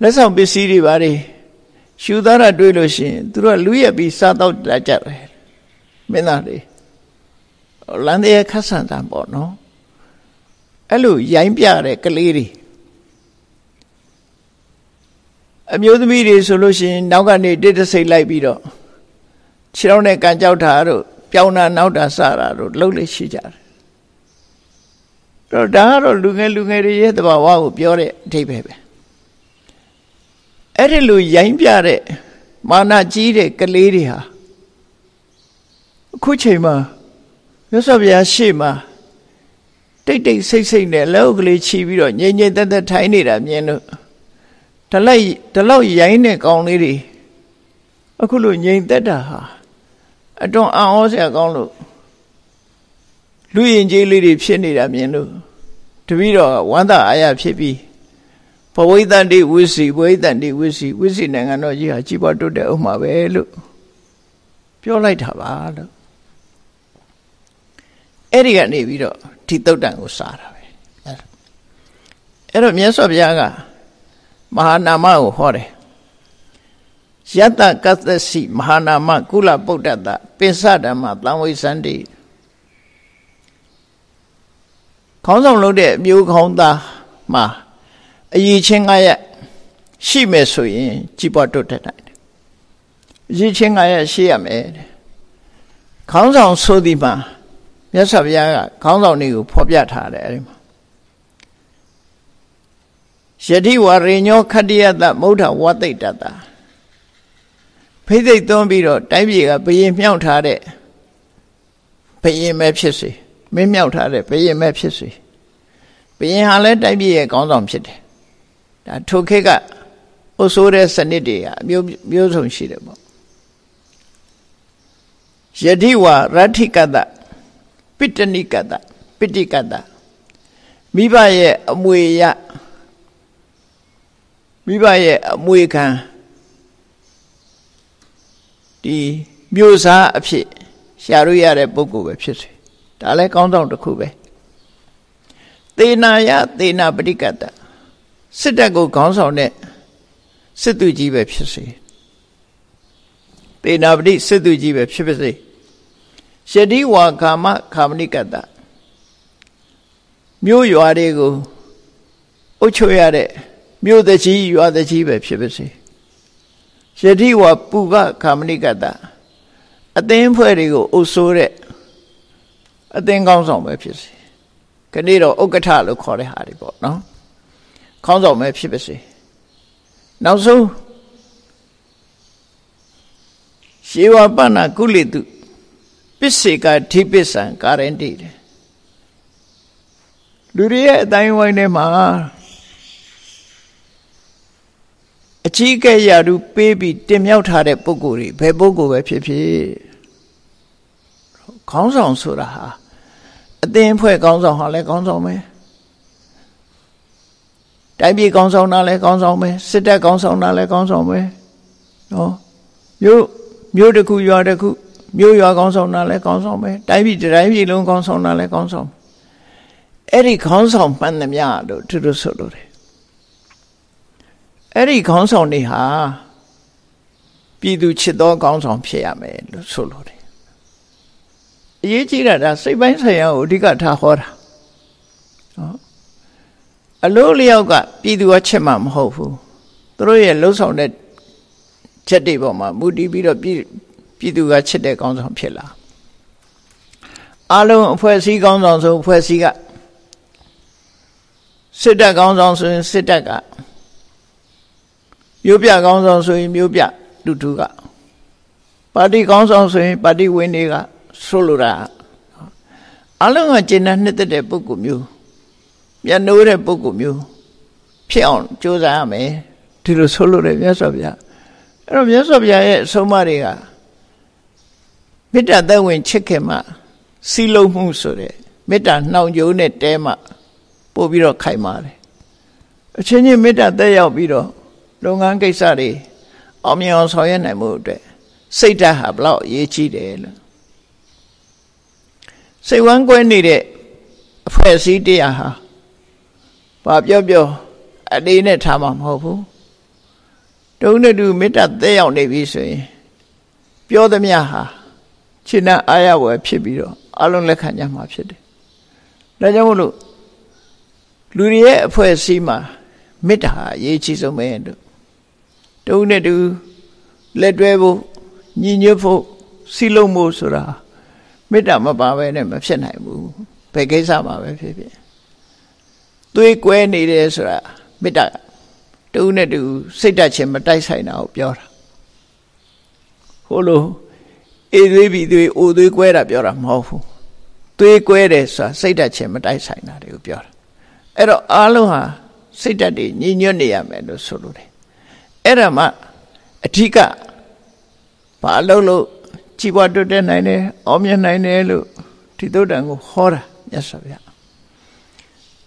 Speaker 1: လက်ဆောင်ပစ္စည်းတွေပါတယ်ရှူသားတာတွေ့လို့ရှိရင်သူတို့ကလူရက်ပြီးစားတော့လာကြတယ်မင်းသားတွေ လမ်းတဲ့ခတ်ဆန်တန်ပေါ့နော်အဲ့လိုရိုင်းပြတဲ့ကလေးတွေအမျိုးသမီးတွေဆိုလို့ရှိရင်နောက်ကနေတစ်တဆိတ်လိုက်ပြီးတော့ခြေထောက်နဲ့ကန်ကြောက်တာတို့ပြောင်းတာနောက်တာစတာတို့လှုပ်လေရှိကြတယ်တော့ဒါကတော့လူငယ်လူငယ်တွေရဲ့တဘာဝကိုပြောတဲ့အထိပ္ပယ်ပဲအဲ့ဒီလိုရိုင်းပြတဲ့မာနကြီးတဲ့ကလေးတွေဟာအခုချိန်မှာ မြတ်စွာဘုရားရှေ့မှာတိတ်တိတ်ဆိတ်ဆိတ်နဲ့လက်အုပ်ကလေးချီပြီးတော့ငြိမ်ငြိမ်သက်သက်ထိုင်နေတာမြင်လို့တလိုက်တလောက်ရိုင်းတဲ့ကောင်းလေးတွေအခုလိုငြိမ်သက်တာဟာအတွန်းအံ့ဩစရာကောင်းလို့လူရင်ကြီးလေးတွေဖြစ်နေတာမြင်လို့တပည့်တော်ဝမ်းသာအားရဖြစ်ပြီးဘဝိတန်တိဝိစီဘဝိတန်တိဝိစီဝိစီနိုင်ငံတော်ကြီးဟာကြီးပွားတိုးတက်အောင်မှာပဲလို့ပြောလိုက်တာပါလို့ အဲ့ဒီကနေပြီးတော့ဒီတုတ်တန်ကိုစားတာပဲအဲ့တော့မြတ်စွာဘုရားကမဟာနာမကိုဟောတယ်ယတကသစီမဟာနာမကုလပုဒ္ဒတပိစဓမ္မသံဝိသန္တိခေါင်းဆောင်လုပ်တဲ့အမျိုးခေါင်းသားမှာအရေးချင်းငါရရှိမယ်ဆိုရင်ကြည်ပွားတွတ်တတ်တယ်အရေးချင်းငါရရှိရမယ်ခေါင်းဆောင်ဆိုသည်မှာ မြတ်စွာဘုရားကခေါင်းဆောင်တွေကိုဖော်ပြထားတယ်အဲဒီမှာယတိဝရိညောခတ္တယတမௌဒဝတိတ်တတဖိသိက်သွန်းပြီးတော့တိုင်းပြည်ကဘယင်မြောက်ထားတဲ့ဘယင်ပဲဖြစ်စေမင်းမြောက်ထားတဲ့ဘယင်ပဲဖြစ်စေဘယင်ဟာလည်းတိုင်းပြည်ရဲ့ခေါင်းဆောင်ဖြစ်တယ်ဒါထိုခေတ်ကအုပ်ဆိုးတဲ့စနစ်တွေကအမျိုးမျိုးစုံရှိတယ်ပေါ့ယတိဝရဋ္ဌိကတ ပိတ္တနိကတပိဋိကတမိဘရဲ့အမွေရမိဘရဲ့အမွေခံဒီမျိုးစားအဖြစ်ရှာလို့ရတဲ့ပုဂ္ဂိုလ်ပဲဖြစ်စေဒါလည်းကောင်းဆောင်တစ်ခုပဲသေနာယသေနာပဋိကတစစ်တပ်ကိုခေါင်းဆောင်တဲ့စစ်သူကြီးပဲဖြစ်စေသေနာပဋိစစ်သူကြီးပဲဖြစ်ပါစေ ယတိဝါကာမခာမဏိကတမြို့ရွာတွေကိုအုပ်ချုပ်ရတဲ့မြို့တကြီးရွာတကြီးပဲဖြစ်ပါစေယတိဝါပုကခာမဏိကတအသင်းဖွဲ့တွေကိုအုပ်ဆိုးတဲ့အသင်းကောင်းဆောင်ပဲဖြစ်စေခဏတော့ဥက္ကဋ္ဌလို့ခေါ်တဲ့ဟာတွေပေါ့နော်ခေါင်းဆောင်ပဲဖြစ်ပါစေနောက်ဆုံးရှေဝပနာကုလိတု ပစ္စေကဓိပစ္ဆံကာရင်တိတယ်လူတွေရဲ့အတိုင်းဝိုင်းထဲမှာအကြီးကဲရာထူးပေးပြီးတင်မြောက်ထားတဲ့ပုဂ္ဂိုလ်တွေဘယ်ပုဂ္ဂိုလ်ပဲဖြစ်ဖြစ်ခေါင်းဆောင်ဆိုတာဟာအသင်းဖွဲ့ခေါင်းဆောင်ဟာလည်းခေါင်းဆောင်ပဲတိုင်းပြည်ခေါင်းဆောင်တာလည်းခေါင်းဆောင်ပဲစစ်တပ်ခေါင်းဆောင်တာလည်းခေါင်းဆောင်ပဲနော်မြို့မြို့တစ်ခုရွာတစ်ခု မြို့ရွာခေါင်းဆောင်တာလည်းခေါင်းဆောင်ပဲတိုင်းပြည်တိုင်းပြည်လုံးခေါင်းဆောင်တာလည်းခေါင်းဆောင်အဲ့ဒီခေါင်းဆောင်မှန်သမျှလို့သူတို့ဆိုလို့တယ်အဲ့ဒီခေါင်းဆောင်တွေဟာပြည်သူချစ်သောခေါင်းဆောင်ဖြစ်ရမယ်လို့ဆိုလို့တယ်အရေးကြီးတာဒါစိတ်ပိုင်းဆိုင်ရာကိုအဓိကထားဟောတာနော်အလို့လျောက်ကပြည်သူကချစ်မှမဟုတ်ဘူးသူတို့ရဲ့လှုပ်ဆောင်တဲ့ချက်တွေပေါ်မှာမူတည်ပြီးတော့ပြည် ပြည်သူကချစ်တဲ့ကောင်းဆောင်ဖြစ်လာအလုံးအဖွဲ့အစည်းကောင်းဆောင်ဆိုအဖွဲ့အစည်းကစစ်တပ်ကောင်းဆောင်ဆိုရင်စစ်တပ်ကမြို့ပြကောင်းဆောင်ဆိုရင်မြို့ပြလူထုကပါတီကောင်းဆောင်ဆိုရင်ပါတီဝင်တွေကဆိုလိုတာအလုံးကကျင့်တဲ့နှစ်သက်တဲ့ပုဂ္ဂိုလ်မျိုးမျက်နှိုးတဲ့ပုဂ္ဂိုလ်မျိုးဖြစ်အောင်ကြိုးစားရမယ်ဒီလိုဆိုလိုတယ်မြတ်စွာဘုရားအဲ့တော့မြတ်စွာဘုရားရဲ့အဆုံးအမတွေက မေတ္တာသက်ဝင်ချစ်ခင်မှစီလုံးမှုဆိုတဲ့မေတ္တာနှောင်ကြိုးနဲ့တဲမှပို့ပြီးတော့ခိုင်ပါတယ်အချင်းချင်းမေတ္တာသက်ရောက်ပြီးတော့လုပ်ငန်းကိစ္စတွေအောင်မြင်အောင်ဆောင်ရွက်နိုင်မှုအတွက်စိတ်ဓာတ်ဟာဘလောက်အရေးကြီးတယ်လို့စိတ်ဝမ်းကွဲနေတဲ့အဖွဲ့အစည်းတရားဟာဘာပြောပြောအတေးနဲ့ထားမှာမဟုတ်ဘူးတုံးနဲ့တူမေတ္တာသက်ရောက်နေပြီဆိုရင် ပြောသမျှဟာ ခြေနှံအာရဝယ်ဖြစ်ပြီးတော့အလုံးလက်ခံကြမှာဖြစ်တယ်ဒါကြောင့်မို့လို့လူတွေရဲ့အဖွဲ့အစည်းမှာမေတ္တာအရေးကြီးဆုံးပဲလို့တုံးနဲ့တူလက်တွဲဖို့ညီညွတ်ဖို့စီလုံးဖို့ဆိုတာမေတ္တာမပါဘဲနဲ့မဖြစ်နိုင်ဘူးဘယ်ကိစ္စမှာပဲဖြစ်ဖြစ်သွေးကွဲနေတယ်ဆိုတာမေတ္တာတူနဲ့တူစိတ်ဓာတ်ချင်းမတိုက်ဆိုင်တာကိုပြောတာဟိုလို အေးသွေးပြီးသွေးအိုသွေးကွဲတာပြောတာမဟုတ်ဘူးသွေးကွဲတယ်ဆိုတာစိတ်ဓာတ်ချင်းမတိုက်ဆိုင်တာတွေကိုပြောတာအဲ့တော့အားလုံးဟာစိတ်ဓာတ်တွေညီညွတ်နေရမယ်လို့ဆိုလိုတယ်အဲ့ဒါမှအဓိကဘာလို့လို့ကြည်ပွားတွတ်တဲ့နိုင်တယ်အောင်မြင်နိုင်တယ်လို့ဒီသုတ်တန်ကိုဟောတာမြတ်စွာဘုရား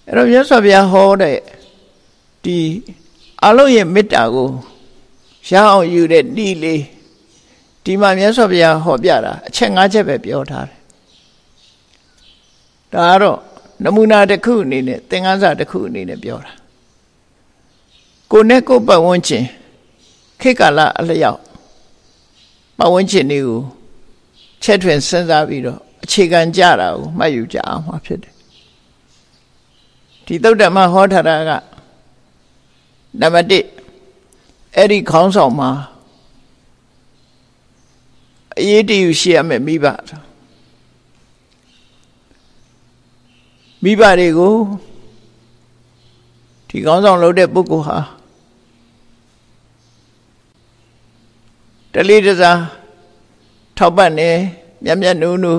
Speaker 1: အဲ့တော့မြတ်စွာဘုရားဟောတဲ့ဒီအလုံးရဲ့မေတ္တာကိုရအောင်ယူတဲ့ဤလေး ဒီမှာမြတ်စွာဘုရားဟောပြတာအချက်၅ချက်ပဲပြောထားတယ်ဒါကတော့နမူနာတစ်ခုအနေနဲ့သင်္ကန်းစာတစ်ခုအနေနဲ့ပြောတာကိုနဲ့ကိုပတ်ဝန်းကျင်ခေတ်ကာလအလျောက်ပတ်ဝန်းကျင်တွေကိုချက်ထွင်စဉ်းစားပြီးတော့အခြေခံကြတာကိုမှတ်ယူကြအောင်မှာဖြစ်တယ်ဒီသုတ်တမဟောထားတာကနံပါတ်1အဲ့ဒီခေါင်းဆောင်မှာ အရေးတယူရှိရမယ်မိဘမိဘတွေကိုဒီခေါင်းဆောင်လုပ်တဲ့ပုဂ္ဂိုလ်ဟာတလေးတစားထောက်ပံ့နေမြတ်မြတ်နုံနု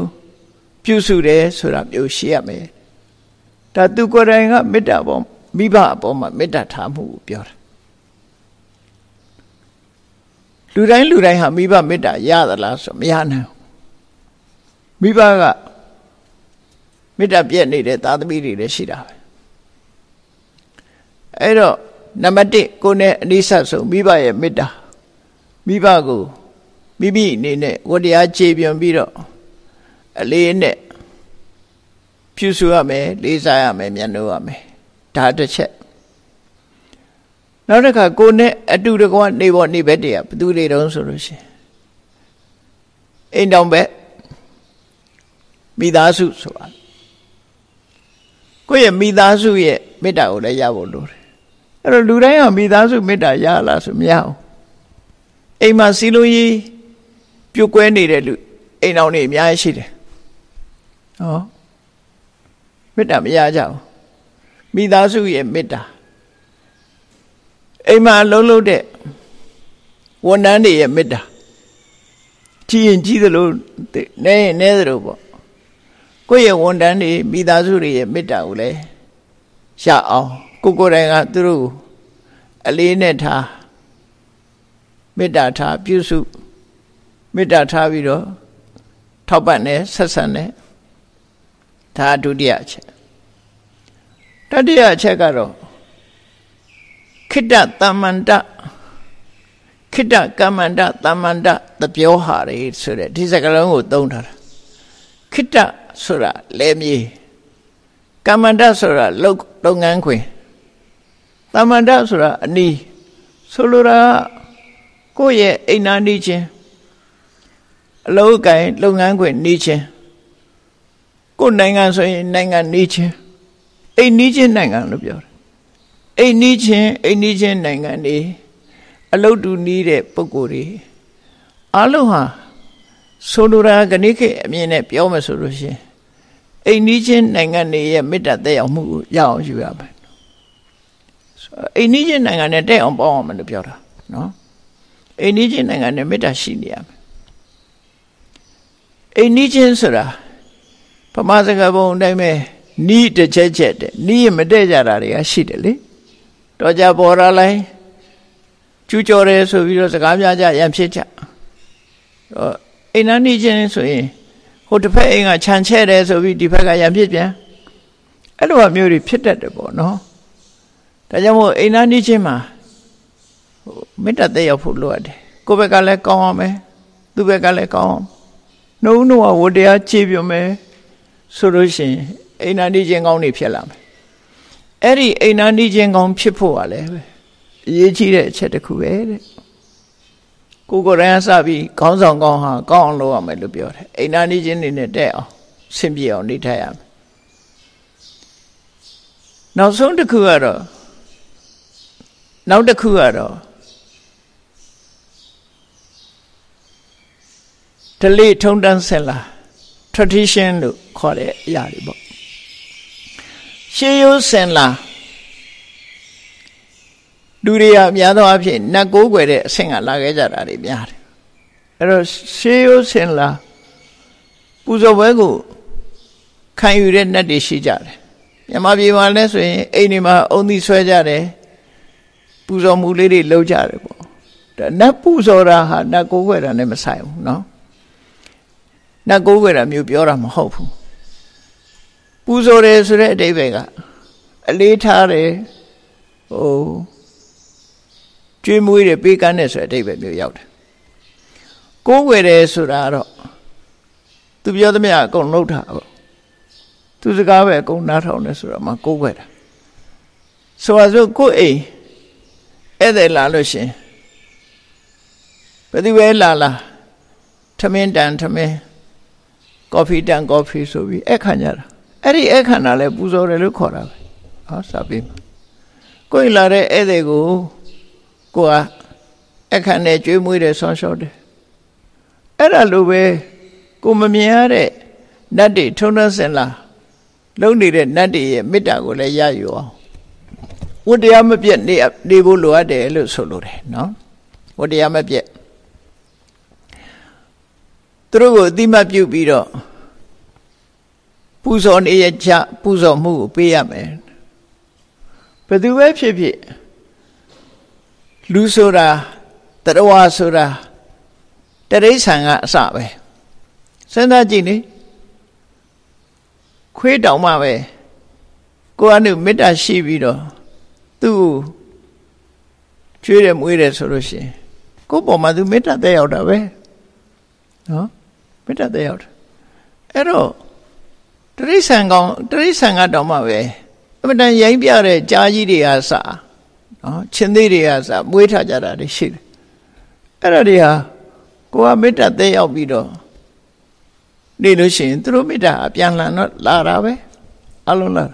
Speaker 1: ပြုစုတယ်ဆိုတာမျိုးရှိရမယ်ဒါသူကိုယ်တိုင်ကမေတ္တာပေါ်မိဘအပေါ်မှာမေတ္တာထားမှုကိုပြောတာ လူတိုင်းလူတိုင်းဟာမိဘမေတ္တာရသလားဆိုမရနိုင်မိဘကမေတ္တာပြည့်နေတဲ့သာသမီတွေလည်းရှိတာပဲအဲ့တော့နံပါတ်1ကိုယ်နဲ့အနိစ္စဆုံးမိဘရဲ့မေတ္တာမိဘကိုမိမိအနေနဲ့ဝတရားခြေပြွန်ပြီးတော့အလေးနဲ့ပြုစုရမယ်လေးစားရမယ်မျက်နှာရမယ်ဒါတစ်ချက် နောက်တစ်ခါကိုနဲ့အတူတကွနေပေါ်နေဘက်တည်းကဘသူတွေတုံးဆိုလို့ရှိရင်အိမ်တောင်ဘက်မိသားစုဆိုတာကိုယ့်ရဲ့မိသားစုရဲ့မေတ္တာကိုလည်းရဖို့လိုတယ်အဲ့တော့လူတိုင်းကမိသားစုမေတ္တာရလားဆိုမရဘူးအိမ်မှာစီလိုကြီးပြုတ်ကွဲနေတဲ့လူအိမ်တော်နေအများကြီးရှိတယ်ဟောမေတ္တာမရကြဘူးမိသားစုရဲ့မေတ္တာ အိမ်မှာအလုံးလုံးတဲ့ဝန်ထမ်းတွေရဲ့မေတ္တာကြီးရင်ကြီးသလိုနဲရင်နဲသလိုပေါ့ကိုယ့်ရဲ့ဝန်ထမ်းတွေမိသားစုတွေရဲ့မေတ္တာကိုလည်းရအောင်ကိုကိုယ်တိုင်ကသူတို့အလေးနဲ့ထားမေတ္တာထားပြုစုမေတ္တာထားပြီးတော့ထောက်ပံ့နေဆက်ဆံနေဒါဒုတိယအချက်တတိယအချက်ကတော့ ခိတ္တတမ္မန္တခိတ္တကမ္မန္တတမ္မန္တတပြောဟာတွေဆိုတဲ့ဒီစကားလုံးကိုသုံးထားတာခိတ္တဆိုတာလဲမြေကမ္မန္တဆိုတာလုပ်လုပ်ငန်းခွင်တမ္မန္တဆိုတာအနီးဆိုလိုတာကိုယ့်ရဲ့အိမ်နာနေခြင်းအလုပ်ကိုင်လုပ်ငန်းခွင်နေခြင်းကိုယ်နိုင်ငံဆိုရင်နိုင်ငံနေခြင်းအိမ်နေခြင်းနိုင်ငံလို့ပြောတယ် အိမ်နေခြင်းအိမ်နေခြင်းနိုင်ငံနေအလုတ်တူနီးတဲ့ပုံကိုယ်တွေအလုံးဟာဆိုလိုတာကဏိခေအမြင်နဲ့ပြောမယ်ဆိုလို့ရှိရင်အိမ်နီးချင်းနိုင်ငံတွေရဲ့မေတ္တာတက်ရောက်မှုကိုရအောင်ယူရမယ်အိမ်နီးချင်းနိုင်ငံနဲ့တက်အောင်ပေါင်းအောင်မလို့ပြောတာနော်အိမ်နီးချင်းနိုင်ငံနဲ့မေတ္တာရှိနေရမယ်အိမ်နီးချင်းဆိုတာပမာစကားပုံအတိုင်းပဲနီးတစ်ချက်ချက်တဲ့နီးရမတည့်ကြတာတွေကရှိတယ်လေ တော့ကြပေါ်လာလိုက်ကျူးကျော်တယ်ဆိုပြီးတော့စကားများကြရံဖြစ်ကြတော့အိမ်နာနီးချင်းဆိုရင်ဟိုတစ်ဖက်အိမ်ကခြံချဲ့တယ်ဆိုပြီးဒီဘက်ကရံဖြစ်ပြန်အဲ့လိုမျိုးတွေဖြစ်တတ်တယ်ပေါ့နော်ဒါကြောင့်မို့အိမ်နာနီးချင်းမှာဟိုမေတ္တာတက်ရောက်ဖို့လိုအပ်တယ်ကိုယ့်ဘက်ကလည်းကောင်းအောင်မယ်သူ့ဘက်ကလည်းကောင်းအောင်နှုံးနှုံးဝတရားခြေပြုံမယ်ဆိုလို့ရှိရင်အိမ်နာနီးချင်းကောင်းနေဖြစ်လာမယ် အဲ့ဒီအိမ်နာနီးချင်းကောင်းဖြစ်ဖို့ကလည်းအရေးကြီးတဲ့အချက်တစ်ခုပဲတဲ့ကိုကိုယ်တိုင်စပြီးခေါင်းဆောင်ကောင်းဟာကောင်းအောင်လုပ်ရမယ်လို့ပြောတယ်အိမ်နာနီးချင်းနေနဲ့တဲ့အောင်ဆင်ပြေအောင်နေထိုင်ရမယ်နောက်ဆုံးတစ်ခုကတော့နောက်တစ်ခုကတော့ဒလိထုံတန်းဆက်လာ tradition လို့ခေါ်တဲ့အရာတွေပေါ့ ရှေးရိုးစင်လာလူတွေကအများသောအားဖြင့်နတ်ကိုးကွယ်တဲ့အဆင့်ကလာခဲ့ကြတာတွေများတယ်အဲ့တော့ရှေးရိုးစင်လာပူဇော်ပွဲကိုခံယူတဲ့နတ်တွေရှိကြတယ်မြန်မာပြည်မှာလည်းဆိုရင်အိမ်တွေမှာအုံသီးဆွဲကြတယ်ပူဇော်မှုလေးတွေလုပ်ကြတယ်ပေါ့ဒါနတ်ပူဇော်တာဟာနတ်ကိုးကွယ်တာနဲ့မဆိုင်ဘူးเนาะနတ်ကိုးကွယ်တာမျိုးပြောတာမဟုတ်ဘူး ပူဇော်တယ်ဆိုတဲ့အတိတ်ပဲကအလေးထားတယ်ဟိုကျွေးမွေးတယ်ပေးကမ်းတယ်ဆိုတဲ့အတိတ်ပဲမျိုးရောက်တယ်ကိုးကွယ်တယ်ဆိုတာတော့သူပြောသမျှအကုန်နှုတ်တာပေါ့သူစကားပဲအကုန်နားထောင်တယ်ဆိုတော့မှကိုးကွယ်တာဆိုပါစို့ကိုယ်အိမ်ဧည့်သည်လာလို့ရှင်ဘယ်သူပဲလာလာထမင်းတန်ထမင်းကော်ဖီတန်ကော်ဖီဆိုပြီးအခန့်ကြတာ အဲ့ဒီအခန့်တာလဲပူဇော်တယ်လို့ခေါ်တာပဲဟောစာပေမှာကိုယ်လာတဲ့ဧည့်သည်ကိုကိုကအခန့်နဲ့ကြွေးမွေးတယ်ဆောင်းလျှော့တယ်အဲ့ဒါလိုပဲကိုမမြင်ရတဲ့နတ်တွေထုံးနှံစင်လာလုံနေတဲ့နတ်တွေရဲ့မေတ္တာကိုလည်းရယူအောင်ဝတ္တရားမပြတ်နေနေဖို့လိုအပ်တယ်လို့ဆိုလိုတယ်နော်ဝတ္တရားမပြတ်သူတို့ကိုအတိမတ်ပြုပြီးတော့ ပူဇော်နေရချပူဇော်မှုကိုပေးရမယ်ဘယ်သူပဲဖြစ်ဖြစ်လူဆိုတာတရဝါဆိုတာတရိษံကအစပဲစဉ်းစားကြည့်နေခွေးတောင်မှပဲကိုယ်ကမေတ္တာရှိပြီးတော့သူ့ကိုကျွေးတယ်မွေးတယ်ဆိုလို့ရှိရင်ကိုယ့်ပေါ်မှာသူမေတ္တာတက်ရောက်တာပဲနော်မေတ္တာတက်ရောက်တယ်အဲ့တော့ တရိษံကောင်တရိษံကတော့မှပဲအမတန်ရိုင်းပြတဲ့ကြားကြီးတွေကစနော်ချင်းသေးတွေကစမွေးထားကြတာတွေရှိတယ်အဲ့ဒါတွေဟာကိုကမေတ္တာတက်ရောက်ပြီးတော့နေလို့ရှိရင်သူတို့မေတ္တာအပြန်လှန်တော့လာတာပဲအလုံးလာ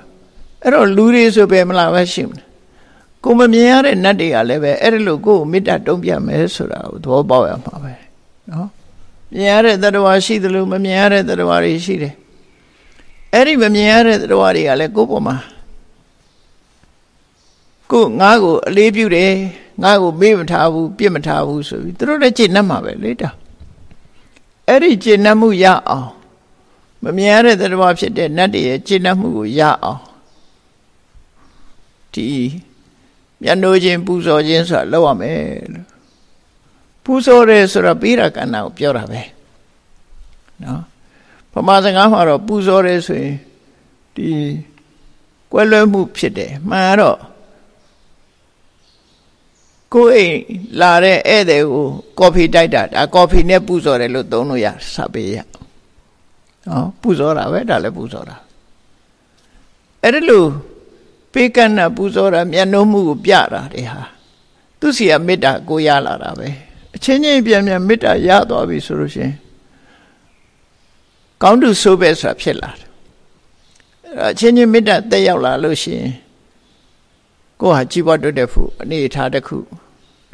Speaker 1: အဲ့တော့လူတွေဆိုပဲမလာပဲရှိမလားကိုမမြင်ရတဲ့နတ်တွေကလည်းပဲအဲ့ဒီလိုကိုယ်မေတ္တာတုံးပြမယ်ဆိုတာကိုသဘောပေါက်ရမှာပဲနော်မြင်ရတဲ့တ attva ရှိသလိုမမြင်ရတဲ့ attva တွေရှိတယ် အဲ့ဒီမမြင်ရတဲ့ attva တွေကလည်းကိုယ်ပေါ်မှာကိုငါ့ကိုအလေးပြုတယ်ငါ့ကိုမေ့မထားဘူးပြစ်မထားဘူးဆိုပြီးသူတို့လည်းကျင့်နှံ့မှာပဲလေတာအဲ့ဒီကျင့်နှံ့မှုရအောင်မမြင်ရတဲ့တရားဖြစ်တဲ့နတ်တွေရဲ့ကျင့်နှံ့မှုကိုရအောင်ဒီမျက်နှိုးခြင်းပူဇော်ခြင်းဆိုတာလောက်ရမယ်လို့ပူဇော်တယ်ဆိုတော့ပြီးရကဏ္ဍကိုပြောတာပဲနော် ပမာစကားမှာတော့ပူဇော်တယ်ဆိုရင်ဒီကွဲလွဲမှုဖြစ်တယ်မှန်တော့ကိုယ်အိမ်လာတဲ့ဧည့်သည်ကိုကော်ဖီတိုက်တာဒါကော်ဖီနဲ့ပူဇော်တယ်လို့သုံးလို့ရစာပေရနော်ပူဇော်တာပဲဒါလည်းပူဇော်တာအဲ့ဒါလို့ပေကဏပူဇော်တာမျက်နှုံးမှုကိုပြတာတွေဟာသူစီကမေတ္တာကိုရလာတာပဲအချင်းချင်းပြန်ပြန်မေတ္တာရသွားပြီဆိုလို့ရှင် ကောင်းတုဆိုးပဲဆိုတာဖြစ်လာတယ်အချင်းချင်းမေတ္တာတက်ရောက်လာလို့ရှင်ကိုဟာကြီးပွားတွတ်တဲ့ဖို့အနေအထားတစ်ခု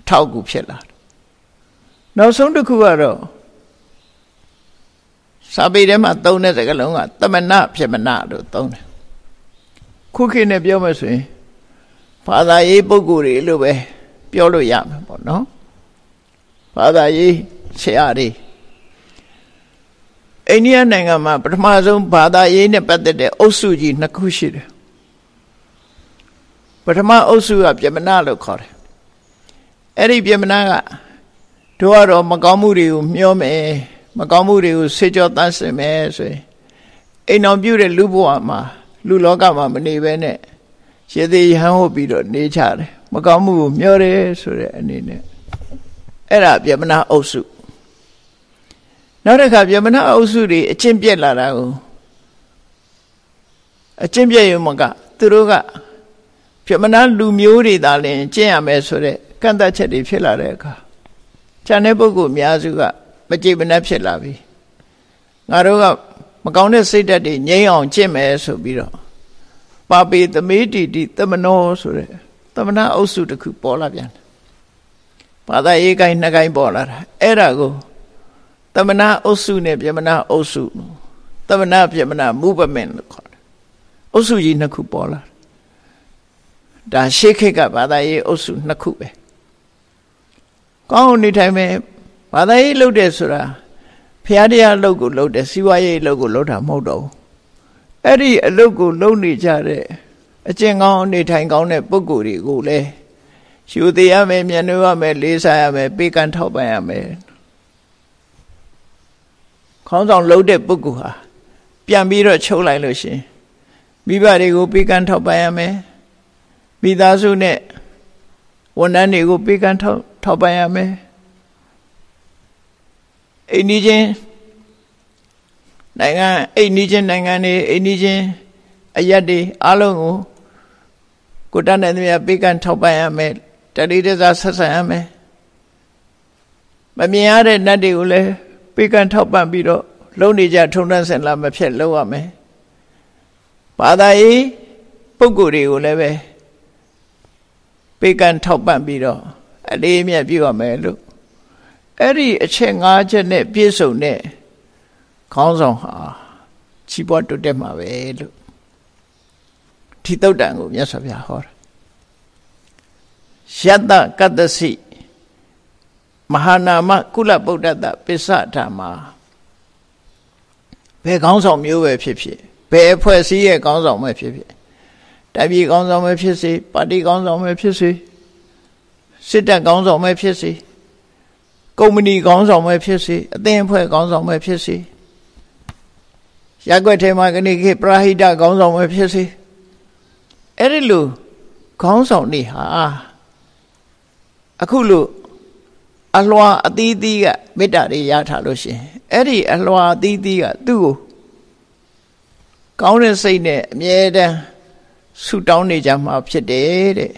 Speaker 1: အထောက်အကူဖြစ်လာတယ်နောက်ဆုံးတစ်ခုကတော့စာပေထဲမှာသုံးတဲ့စကားလုံးကတမနာဖြစ်မနာလို့သုံးတယ်ခုခေတ်နဲ့ပြောမှဆိုရင်ဘာသာရေးပုဂ္ဂိုလ်တွေလို့ပဲပြောလို့ရမှာပေါ့နော်ဘာသာရေးဆရာတွေ အိန္ဒိယနိုင်ငံမှာပထမဆုံးဘာသာရေးနဲ့ပတ်သက်တဲ့အုပ်စုကြီးနှစ်ခုရှိတယ်ပထမအုပ်စုကပြမနာလို့ခေါ်တယ်အဲ့ဒီပြမနာကတို့ကတော့မကောင်းမှုတွေကိုမျောမယ်မကောင်းမှုတွေကိုဆေးကြောတန်းစင်မယ်ဆိုရင်အိမ်တော်ပြုတဲ့လူဘဝမှာလူလောကမှာမနေဘဲနဲ့ရေသေးရဟန်းဟုတ်ပြီးတော့နေကြတယ်မကောင်းမှုကိုမျောတယ်ဆိုတဲ့အနေနဲ့အဲ့ဒါပြမနာအုပ်စု နောက်တစ်ခါပြမနာအုပ်စုတွေအချင်းပြက်လာတာကိုအချင်းပြက်ရုံမကသူတို့ကပြမနာလူမျိုးတွေသာလင်ကျင့်ရမယ်ဆိုတဲ့ကန့်သတ်ချက်တွေဖြစ်လာတဲ့အခါဉာဏ်တဲ့ပုဂ္ဂိုလ်အများစုကမကြည်မနှက်ဖြစ်လာပြီငါတို့ကမကောင်းတဲ့စိတ်ဓာတ်တွေငြိမ်းအောင်ကျင့်မယ်ဆိုပြီးတော့ပါပေသမေတိတိသမနောဆိုတဲ့သမဏအုပ်စုတစ်ခုပေါ်လာပြန်တယ်ဘာသာရေးကိုင်းနှစ်ကိုင်းပေါ်လာတာအဲ့ဒါကို သမဏအုပ်စုနဲ့ပြမနာအုပ်စုသမဏပြမနာ movement လို့ခေါ်တယ်အုပ်စုကြီးနှစ်ခုပေါ်လာဒါရှေးခေတ်ကဘာသာရေးအုပ်စုနှစ်ခုပဲကောင်းနေထိုင်မယ်ဘာသာရေးလုပ်တယ်ဆိုတာဖျားတရားလုပ်ကိုလုပ်တယ်စီးပွားရေးလုပ်ကိုလုပ်တာမဟုတ်တော့ဘူးအဲ့ဒီအလုပ်ကိုလုပ်နေကြတဲ့အကျင့်ကောင်းနေထိုင်ကောင်းတဲ့ပုဂ္ဂိုလ်တွေကိုလည်းယူသေးရမယ်မျက်နှာရမယ်လေးစားရမယ်ပေးကမ်းထောက်ပံ့ရမယ် ခေါင်းဆောင်လှုပ်တဲ့ပုဂ္ဂိုလ်ဟာပြန်ပြီးတော့ချုပ်လိုက်လို့ရှင်မိဘတွေကိုပေးကမ်းထောက်ပံ့ရမယ်မိသားစုနဲ့ဝန်ထမ်းတွေကိုပေးကမ်းထောက်ထောက်ပံ့ရမယ်အိမ်နီးချင်းနိုင်ငံအိမ်နီးချင်းနိုင်ငံတွေအိမ်နီးချင်းအရက်တွေအလုံးကိုကိုတတ်တဲ့မြတ်ပေးကမ်းထောက်ပံ့ရမယ်တတိတစားဆက်ဆံရမယ်မမြင်ရတဲ့နတ်တွေကိုလည်း ပေးကမ်းထောက်ပံ့ပြီးတော့လုံနေကြထုံတန်းစင်လာမဖြစ်လုပ်ရမယ်ဘာသာရေးပုဂ္ဂိုလ်တွေကိုလည်းပဲပေးကမ်းထောက်ပံ့ပြီးတော့အလေးအမြတ်ပြုရမယ်လို့အဲ့ဒီအချက်၅ချက်နဲ့ပြည့်စုံတဲ့ခေါင်းဆောင်ဟာချီးပွားတိုးတက်မှာပဲလို့ဒီတုတ်တန်ကိုမြတ်စွာဘုရားဟောတာယတကတ္တစီ မဟာနာမကုလဗုဒ္ဓတပစ္စဓမ္မာဘယ်ခေါင်းဆောင်မျိုးပဲဖြစ်ဖြစ်ဘယ်အဖွဲ့အစည်းရဲ့ခေါင်းဆောင်ပဲဖြစ်ဖြစ်တိုင်းပြည်ခေါင်းဆောင်ပဲဖြစ်စေပါတီခေါင်းဆောင်ပဲဖြစ်စေစစ်တပ်ခေါင်းဆောင်ပဲဖြစ်စေကုမ္ပဏီခေါင်းဆောင်ပဲဖြစ်စေအသင်းအဖွဲ့ခေါင်းဆောင်ပဲဖြစ်စေရက်ွက်ထဲမှာကနေခေပရာဟိတခေါင်းဆောင်ပဲဖြစ်စေအဲ့ဒီလိုခေါင်းဆောင်နေဟာအခုလို့ အလွာအသီးသီးကမေတ္တာတွေရထားလို့ရှင်အဲ့ဒီအလွာအသီးသီးကသူ့ကိုကောင်းတဲ့စိတ်နဲ့အမြဲတမ်းဆုတောင်းနေကြမှာဖြစ်တယ်တဲ့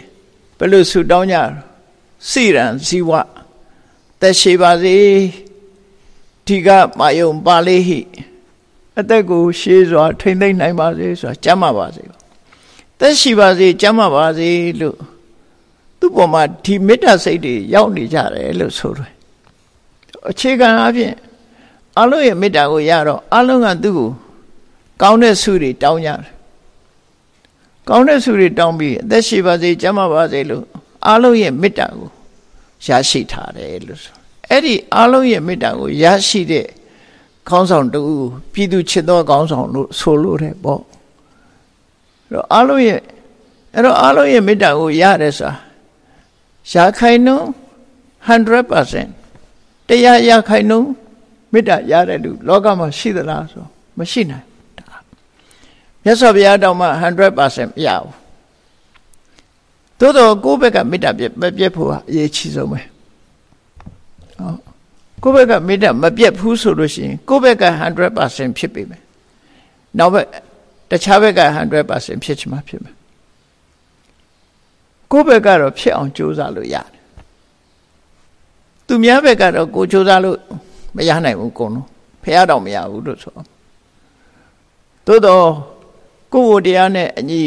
Speaker 1: ဘယ်လိုဆုတောင်းကြစိရန်ဇီဝသက်ရှိပါစေဒီကမာယုံပါလေးဟိအသက်ကိုရှေးစွာထိမ့်သိမ့်နိုင်ပါစေဆိုတာကျမ်းမာပါစေသက်ရှိပါစေကျမ်းမာပါစေလို့ သူ့ပေါ်မှာဒီမေတ္တာစိတ်တွေရောက်နေကြတယ်လို့ဆိုတယ်အခြေခံအဖြစ်အလုံးရဲ့မေတ္တာကိုရတော့အလုံးကသူ့ကိုကောင်းတဲ့ဆုတွေတောင်းကြတယ်ကောင်းတဲ့ဆုတွေတောင်းပြီးအသက်ရှိပါစေကျန်းမာပါစေလို့အားလုံးရဲ့မေတ္တာကိုရရှိထားတယ်လို့ဆိုအဲ့ဒီအားလုံးရဲ့မေတ္တာကိုရရှိတဲ့ခေါင်းဆောင်တူပြည်သူချစ်သောခေါင်းဆောင်လို့ဆိုလို့တယ်ပေါ့အဲ့တော့အားလုံးရဲ့အဲ့တော့အားလုံးရဲ့မေတ္တာကိုရတယ်ဆိုတာ ရာခိုင်နှုန်း100%တရားရာခိုင်နှုန်းမေတ္တာရတဲ့လူလောကမှာရှိသလားဆိုမရှိနိုင်မြတ်စွာဘုရားတောင်မှ100%မရဘူးသို့တော့ကိုယ့်ဘက်ကမေတ္တာပြမပြတ်ဖို့အရေးကြီးဆုံးပဲဟောကိုယ့်ဘက်ကမေတ္တာမပြတ်ဘူးဆိုလို့ရှိရင်ကိုယ့်ဘက်က100%ဖြစ်ပြီမယ်နောက်ဘက်တခြားဘက်က100%ဖြစ်ချင်မှဖြစ်မယ် ကိုယ့်ဘက်ကတော့ဖြစ်အောင်ကြိုးစားလို့ရတယ်သူများဘက်ကတော့ကိုကြိုးစားလို့မရနိုင်ဘူးကုန်လုံးဖះတော့မရဘူးလို့ဆိုသို့တော့ကိုယ်ကိုတရားနဲ့အညီ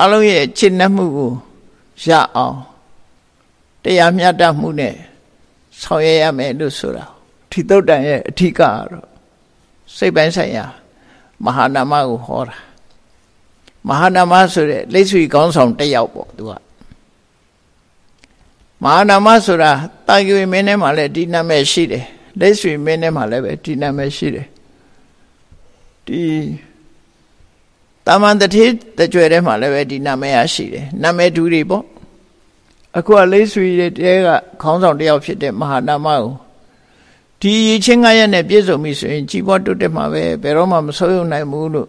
Speaker 1: အလုံးရဲ့ချစ်နှက်မှုကိုရအောင်တရားမျှတမှုနဲ့ဆောင်ရွက်ရမယ်လို့ဆိုတာထီတုတ်တန်ရဲ့အထီးကတော့စိတ်ပိုင်းဆိုင်ရာမဟာနာမကိုဟောတာ မဟာနာမဆိုတဲ့လက်ဆွေကောင်းဆောင်တစ်ယောက်ပေါ့သူကမဟာနာမဆိုတာတာဂိဝေမင်းထဲမှာလည်းဒီနာမည်ရှိတယ်လက်ဆွေမင်းထဲမှာလည်းပဲဒီနာမည်ရှိတယ်ဒီတာမန်တတိတကြွယ်ထဲမှာလည်းပဲဒီနာမည်ရရှိတယ်နာမည်တူတွေပေါ့အခုကလေးဆွေတဲ့တဲကခေါင်းဆောင်တယောက်ဖြစ်တဲ့မဟာနာမကိုဒီရချင်းငါရက်နဲ့ပြည့်စုံပြီဆိုရင်ကြီးပွားတိုးတက်မှာပဲဘယ်တော့မှမဆိုးရုံနိုင်ဘူးလို့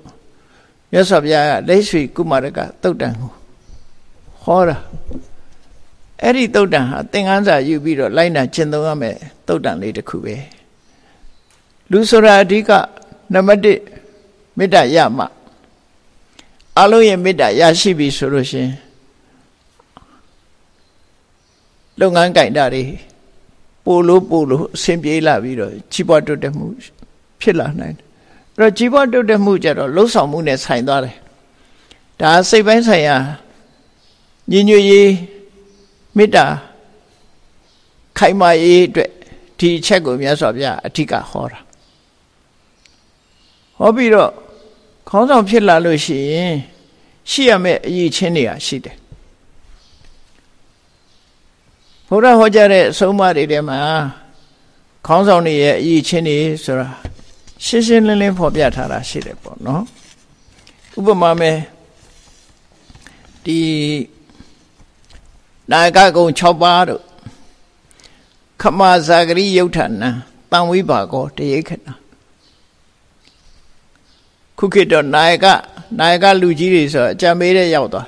Speaker 1: မြတ်စွာဘုရားကလေးဆွေကုမာရကတုတ်တန်ကိုဟောတာအဲ့ဒီတုတ်တန်ဟာသင်္ကန်းစာယူပြီးတော့လိုက်နာကျင့်သုံးရမယ်တုတ်တန်လေးတစ်ခုပဲလူဆိုတာအဓိကနံပါတ်1မေတ္တာရမှအလုံးရဲ့မေတ္တာရရှိပြီဆိုလို့ရှင်လုပ်ငန်းကြိုင်တာတွေပို့လို့ပို့လို့အဆင်ပြေလာပြီးတော့ကြီးပွားတိုးတက်မှုဖြစ်လာနိုင်တယ်အဲ့ တော့ကြီးပွားတိုးတက်မှုကြတော့လှုပ်ဆောင်မှုနဲ့ဆိုင်သွားတယ်ဒါစိတ်ပိုင်းဆိုင်ရာညီညွတ်ရေးမေတ္တာခိုင်မာရေးအတွက်ဒီအချက်ကိုမြတ်စွာဘုရားအထက်ကဟောတာဟောပြီးတော့ခေါင်းဆောင်ဖြစ်လာလို့ရှိရင်ရှိရမယ့်အရေးချင်းတွေကရှိတယ်ဘုရားဟောကြားတဲ့အဆုံးအမတွေထဲမှာခေါင်းဆောင်တွေရဲ့အရေးချင်းတွေဆိုတာ ရှင်းရှင်းလင်းလင်းဖော်ပြထားတာရှိတယ်ပေါ့နော်ဥပမာမဲ့ဒီနာယကကုံ6ပါးတို့ခမဇာဂရိယုဋ္ဌနံတံဝိပါကောတရိခဏခုခေတ်တော့နာယကနာယကလူကြီးတွေဆိုအကြံပေးတဲ့ရောက်သွား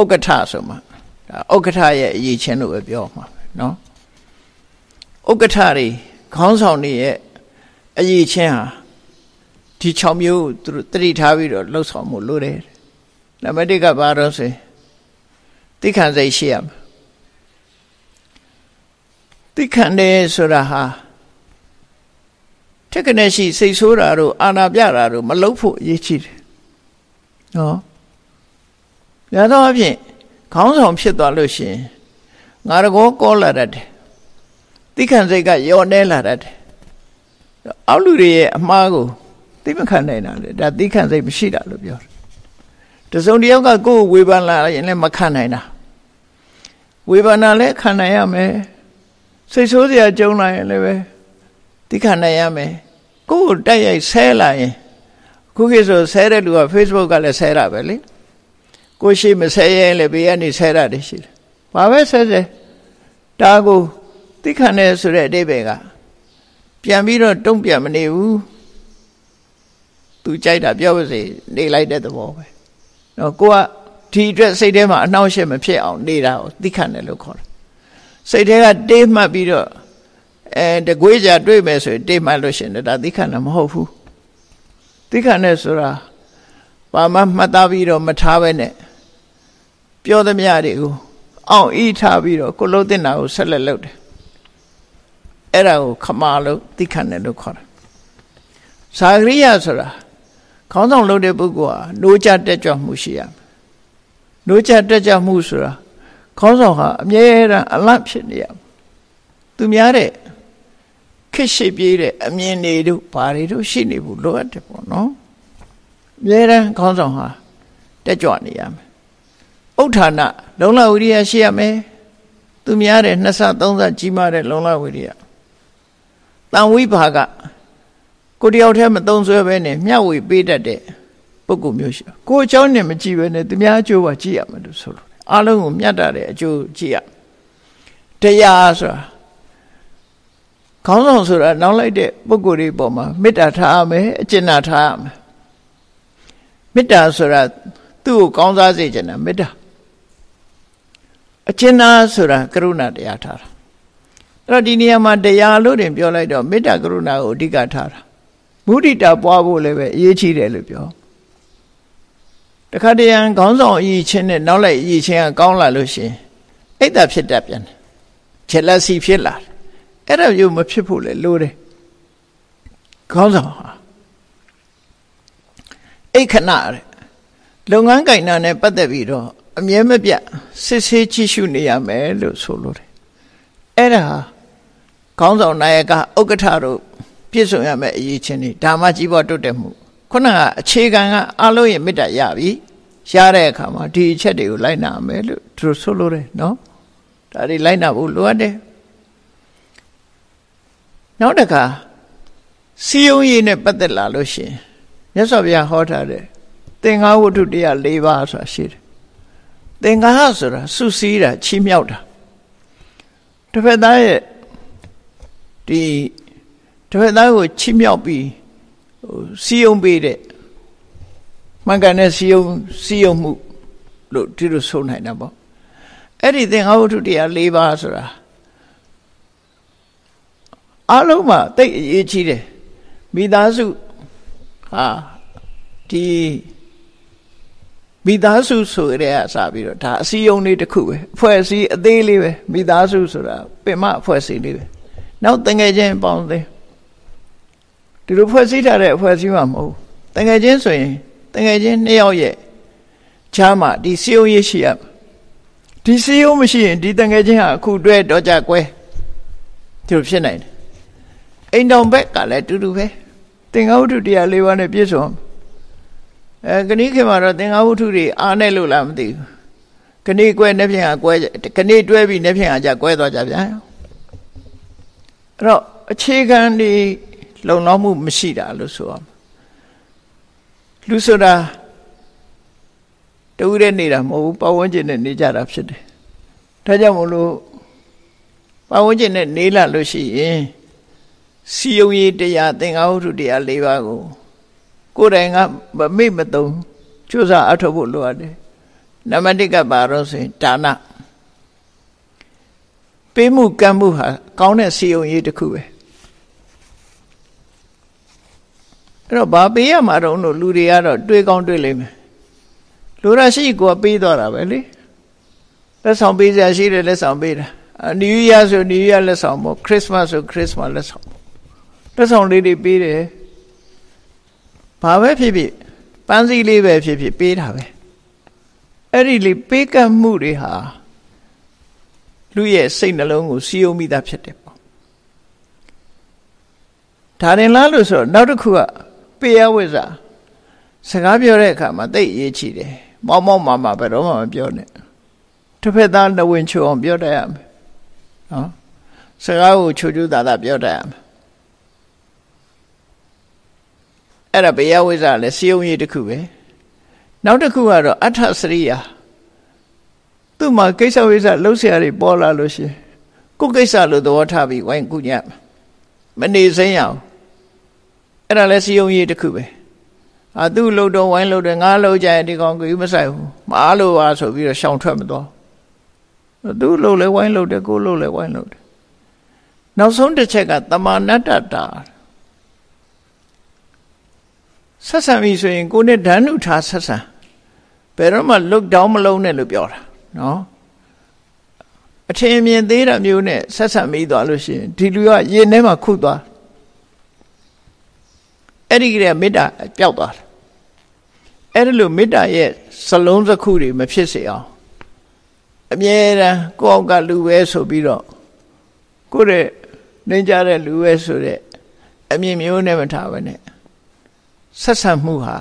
Speaker 1: ဥက္ကဋ္ဌဆိုမှဒါဥက္ကဋ္ဌရဲ့အရေးချင်းလို့ပဲပြောမှာနော်ဥက္ကဋ္ဌတွေခေါင်းဆောင်တွေရဲ့ အရေးချင်းဟာဒီ6မျိုးသူတို့တတိထားပြီးတော့လှုပ်ဆောင်မှုလို့တယ်နံပါတ်1ကဘာတော့ဆိုသိခံစိတ်ရှိရမယ်သိခံတယ်ဆိုတာဟာထက်ကနေရှိစိတ်ဆိုးတာတို့အာနာပြတာတို့မလုပ်ဖို့အရေးကြီးတယ်နော်ရသောအဖြစ်ခေါင်းဆောင်ဖြစ်သွားလို့ရှိရင်ငါတကောကောလာတတ်တယ်သိခံစိတ်ကယောနေလာတတ်တယ် အောက်လူတွေရဲ့အမှားကိုသိမခံနိုင်တာလေဒါသိခံစိတ်မရှိတာလို့ပြောတယ်တစုံတယောက်ကကိုယ်ဝေဖန်လာရင်လည်းမခံနိုင်တာဝေဖန်တာလည်းခံနိုင်ရမယ်စိတ်ဆိုးစရာကြုံလာရင်လည်းပဲသိခံနိုင်ရမယ်ကိုယ်တက်ရိုက်ဆဲလာရင်ခုခေတ်ဆိုဆဲတဲ့လူက Facebook ကလည်းဆဲတာပဲလေကိုရှိမဆဲရဲလည်းဘေးကနေဆဲတာတည်းရှိတယ်ဘာပဲဆဲဆဲဒါကိုသိခံတယ်ဆိုတဲ့အတိပ္ပယ်က ပြန်ပြီးတော့တုံ့ပြန်မနေဘူးသူကြိုက်တာပြောပါစေနေလိုက်တဲ့သဘောပဲနော်ကိုကဒီအတွက်စိတ်ထဲမှာအနှောင့်အယှက်မဖြစ်အောင်နေတာကိုသိခံတယ်လို့ခေါ်တယ်စိတ်ထဲကတေးမှတ်ပြီးတော့အဲတကွေးကြတွေ့မယ်ဆိုရင်တေးမှတ်လို့ရှင်ဒါသိခံတာမဟုတ်ဘူးသိခံတယ်ဆိုတာဘာမှမှတ်သားပြီးတော့မထားပဲနဲ့ပြောသမျှတွေကိုအောင်ဤထားပြီးတော့ကိုလုံးတင်တာကိုဆက်လက်လုပ်တယ် အဲ့ဒါကိုခမာလို့သိခံတယ်လို့ခေါ်တာသာဂရိယဆိုတာခေါင်းဆောင်လုပ်တဲ့ပုဂ္ဂိုလ်ဟာ노ကြတက်ကြွမှုရှိရမယ်노ကြတက်ကြွမှုဆိုတာခေါင်းဆောင်ဟာအမြဲတမ်းအလတ်ဖြစ်နေရသူများတဲ့ခက်ရှိပြေးတဲ့အမြင်တွေတို့ဘာတွေတို့ရှိနေဘူးလိုအပ်တယ်ပေါ့နော်အမြဲတမ်းခေါင်းဆောင်ဟာတက်ကြွနေရမယ်ဥဋ္ဌာဏလုံလဝိရိယရှိရမယ်သူများတဲ့နှစ်ဆသုံးဆကြီးမားတဲ့လုံလဝိရိယ တန်ဝိဘာကကိုတယောက်တည်းမသုံးဆွဲပဲနဲ့မျှဝေပေးတတ်တဲ့ပုဂ္ဂိုလ်မျိုးရှိကိုအကြောင်းနဲ့မကြည့်ပဲနဲ့သူများအကျိုးပါကြည့်ရမယ်လို့ဆိုလို့အားလုံးကိုမြတ်တာတဲ့အကျိုးကြည့်ရတရားဆိုတာခေါင်းဆောင်ဆိုတာနောက်လိုက်တဲ့ပုဂ္ဂိုလ်တွေပေါ်မှာမေတ္တာထားရမယ်အကျဉ်းနာထားရမယ်မေတ္တာဆိုတာသူ့ကိုကောင်းစားစေချင်တာမေတ္တာအကျဉ်းနာဆိုတာကရုဏာတရားထားတာအဲ့ တော့ဒီနေရာမှာတရားလို့တင်ပြောလိုက်တော့မေတ္တာကရုဏာကိုအဓိကထားတာမုဒိတာပွားဖို့လည်းပဲအရေးကြီးတယ်လို့ပြောတခါတရံခေါင်းဆောင်အရေးချင်းနဲ့နောက်လိုက်အရေးချင်းကကောင်းလာလို့ရှင်အိတ်တာဖြစ်တတ်ပြန်တယ်ချက်လက်စီဖြစ်လာတယ်အဲ့ဒါမျိုးမဖြစ်ဖို့လေလိုတယ်ခေါင်းဆောင်ဟာအိတ်ခဏတဲ့လုပ်ငန်းကင်နာနဲ့ပတ်သက်ပြီးတော့အမြဲမပြတ်စစ်ဆေးကြည့်ရှုနေရမယ်လို့ဆိုလိုတယ်အဲ့ဒါ ခေါင်းဆောင်နာယကဥက္ကဋ္ဌတို့ပြည့်စုံရမယ်အရေးချင်းတွေဒါမှကြီးပေါ်တုတ်တယ်မှုခုနကအခြေခံကအလုံးရဲ့မေတ္တာရပြီရတဲ့အခါမှာဒီအချက်တွေကိုလိုက်နာမယ်လို့သူဆိုလိုတယ်နော်ဒါတွေလိုက်နာဖို့လိုအပ်တယ်နောက်တခါစီယုံရည်နဲ့ပတ်သက်လာလို့ရှိရင်မြတ်စွာဘုရားဟောထားတဲ့သင်္ဃဝတ္ထုတရား၄ပါးဆိုတာရှိတယ်သင်္ဃာဆိုတာစုစည်းတာချီးမြှောက်တာတစ်ဖက်သားရဲ့ ဒီတစ်ဖက်သားကိုချီးမြှောက်ပြီးဟိုစီယုံပေးတဲ့မှန်ကန်တဲ့စီယုံစီယုံမှုလို့ဒီလိုဆိုနိုင်တာပေါ့အဲ့ဒီသင်္ဃဝတ္ထုတရား၄ပါးဆိုတာအလုံးမှာတိတ်အရေးကြီးတယ်မိသားစုဟာဒီမိသားစုဆိုရဲအစားပြီးတော့ဒါအစည်းအရုံးလေးတစ်ခုပဲအဖွဲ့အစည်းအသေးလေးပဲမိသားစုဆိုတာပင်မအဖွဲ့အစည်းလေးပဲ နောက်တငယ်ချင်းပေါင်းသေးဒီလိုဖွဲ့စည်းထားတဲ့အဖွဲ့အစည်းမှမဟုတ်တငယ်ချင်းဆိုရင်တငယ်ချင်းနှစ်ယောက်ရဲ့ချားမှဒီစီယုံရေးရှိရဒီစီယုံမရှိရင်ဒီတငယ်ချင်းဟာအခုတွဲတော့ကြကွဲဒီလိုဖြစ်နိုင်တယ်အိမ်တော်ဘက်ကလည်းတူတူပဲသင်္ဃဝတ္ထုတရား၄ပါးနဲ့ပြည့်စုံအဲကဏိခေမှာတော့သင်္ဃဝတ္ထုတွေအားနဲ့လို့လားမသိဘူးကဏိကွဲနှစ်ဖြင့်ကကွဲကဏိတွဲပြီးနှစ်ဖြင့်ကကြကွဲသွားကြဗျာ အဲ့တော့အခြေခံဒီလုံလောက်မှုမရှိတာလို့ဆိုအောင်လူဆိုတာတူတဲ့နေတာမဟုတ်ဘူးပတ်ဝန်းကျင်နဲ့နေကြတာဖြစ်တယ်ဒါကြောင့်မလို့ပတ်ဝန်းကျင်နဲ့နေလာလို့ရှိရင်စီယုံရေးတရားသင်္ဃာဝတ္ထုတရား၄ပါးကိုကိုယ်တိုင်ကမမေ့မသုံးကြိုးစားအထောက်ဖို့လိုအပ်တယ်နံပါတ်1ကပါတော့ဆိုရင်ဒါန ပေးမှုကမ်းမှုဟာကောင်းတဲ့စီယုံရေးတစ်ခုပဲအဲ့တော့ဘာပေးရမှာတော့လို့လူတွေကတော့တွေးကောင်းတွေးလိမ့်မယ်လူရရှိကိုပေးသွားတာပဲလေလက်ဆောင်ပေးစရာရှိတယ်လက်ဆောင်ပေးတာနယူးယားဆိုနယူးယားလက်ဆောင်ပေါ့ခရစ်စမတ်ဆိုခရစ်စမတ်လက်ဆောင်လက်ဆောင်လေးတွေပေးတယ်ဘာပဲဖြစ်ဖြစ်ပန်းစည်းလေးပဲဖြစ်ဖြစ်ပေးတာပဲအဲ့ဒီလေပေးကပ်မှုတွေဟာ လူရဲ့စိတ်နှလုံးကိုစီယုံမိတာဖြစ်တယ်ပေါ့ဒါရင်လားလို့ဆိုတော့နောက်တစ်ခုကပေးရဝိဇ္ဇာစကားပြောတဲ့အခါမှာတိတ်ရေးချတယ်မောင်းမောင်းမာမာဘယ်တော့မှမပြောနဲ့တစ်ဖက်သားလဝင်ချိုအောင်ပြောတတ်ရမယ်နော်စကားကိုချိုချိုသာသာပြောတတ်ရမယ်အဲ့ဒါဘေယဝိဇ္ဇာလည်းစီယုံရည်တစ်ခုပဲနောက်တစ်ခုကတော့အဋ္ဌစရိယာ သူ့မှာကိစ္စဝိဇ္ဇာလှုပ်ရှားတွေပေါ်လာလို့ရှိရင်ကိုယ်ကိစ္စလို့သဘောထားပြီးဝိုင်းကုညက်မနေစိမ့်ရအောင်အဲ့ဒါလည်းစီယုံရည်တစ်ခုပဲအာသူ့လှုပ်တော့ဝိုင်းလှုပ်တယ်ငါလှုပ်ကြရင်ဒီကောင်ကြီးမဆိုင်ဘူးမအားလို့ပါဆိုပြီးတော့ရှောင်ထွက်မသွားသူ့လှုပ်လဲဝိုင်းလှုပ်တယ်ကိုလှုပ်လဲဝိုင်းလှုပ်တယ်နောက်ဆုံးတစ်ချက်ကတမာနတ္တတာဆက်ဆံပြီဆိုရင်ကိုနဲ့ဓာနုထားဆက်ဆံဘယ်တော့မှ look down မလုံးနဲ့လို့ပြောတာ နော်အထင်မြင်သေးတာမျိုးနဲ့ဆက်ဆံမိသွားလို့ရှိရင်ဒီလူကရင်ထဲမှာခုတ်သွားအဲ့ဒီကလေးမေတ္တာပျောက်သွားတယ်အဲ့ဒီလိုမေတ္တာရဲ့စလုံးစခုတွေမဖြစ်စေအောင်အမြဲတမ်းကိုယ့်အောက်ကလူပဲဆိုပြီးတော့ကိုယ့်ရဲ့နေကြတဲ့လူပဲဆိုတဲ့အမြင်မျိုးနဲ့မထားဘဲနဲ့ဆက်ဆံမှုဟာ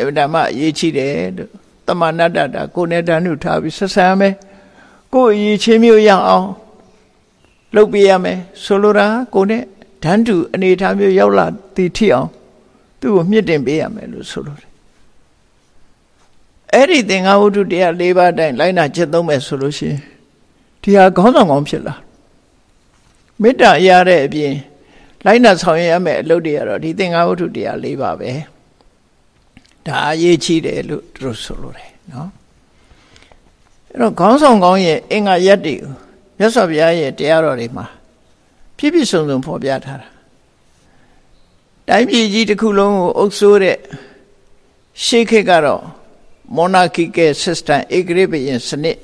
Speaker 1: အဗဓမ္မအရေးကြီးတယ်လို့ တမဏတ္တတာကိုယ်နဲ့တန်းနုထားပြီးဆက်ဆံရမယ်ကိုယ်အရေးချင်းမျိုးရအောင်လုပ်ပေးရမယ်ဆိုလိုတာကိုယ်နဲ့ဓာန်တူအနေထားမျိုးရောက်လာတည်ထီအောင်သူ့ကိုမြင့်တင်ပေးရမယ်လို့ဆိုလိုတယ်အဲ့ဒီသင်္ဃဝတ္ထုတရား၄ပါးတိုင်းလိုက်နာချက်သုံးမယ်ဆိုလို့ရှိရင်ဒီဟာခေါင်းဆောင်ကောင်းဖြစ်လာမေတ္တာရတဲ့အပြင်လိုက်နာဆောင်ရွက်ရမယ့်အလုပ်တွေကတော့ဒီသင်္ဃဝတ္ထုတရား၄ပါးပဲ ဒါအရေးကြီးတယ်လို့သူတို့ဆိုလိုတယ်နော်အဲ့တော့ခေါင်းဆောင်ကောင်းရဲ့အင်္ဂါရက်တွေကိုမြတ်စွာဘုရားရဲ့တရားတော်တွေမှာပြည့်ပြည့်စုံစုံဖော်ပြထားတာတိုင်းပြည်ကြီးတစ်ခုလုံးကိုအုပ်စိုးတဲ့ရှေးခေတ်ကတော့ monarchical system ဧကရာဘယင်စနစ်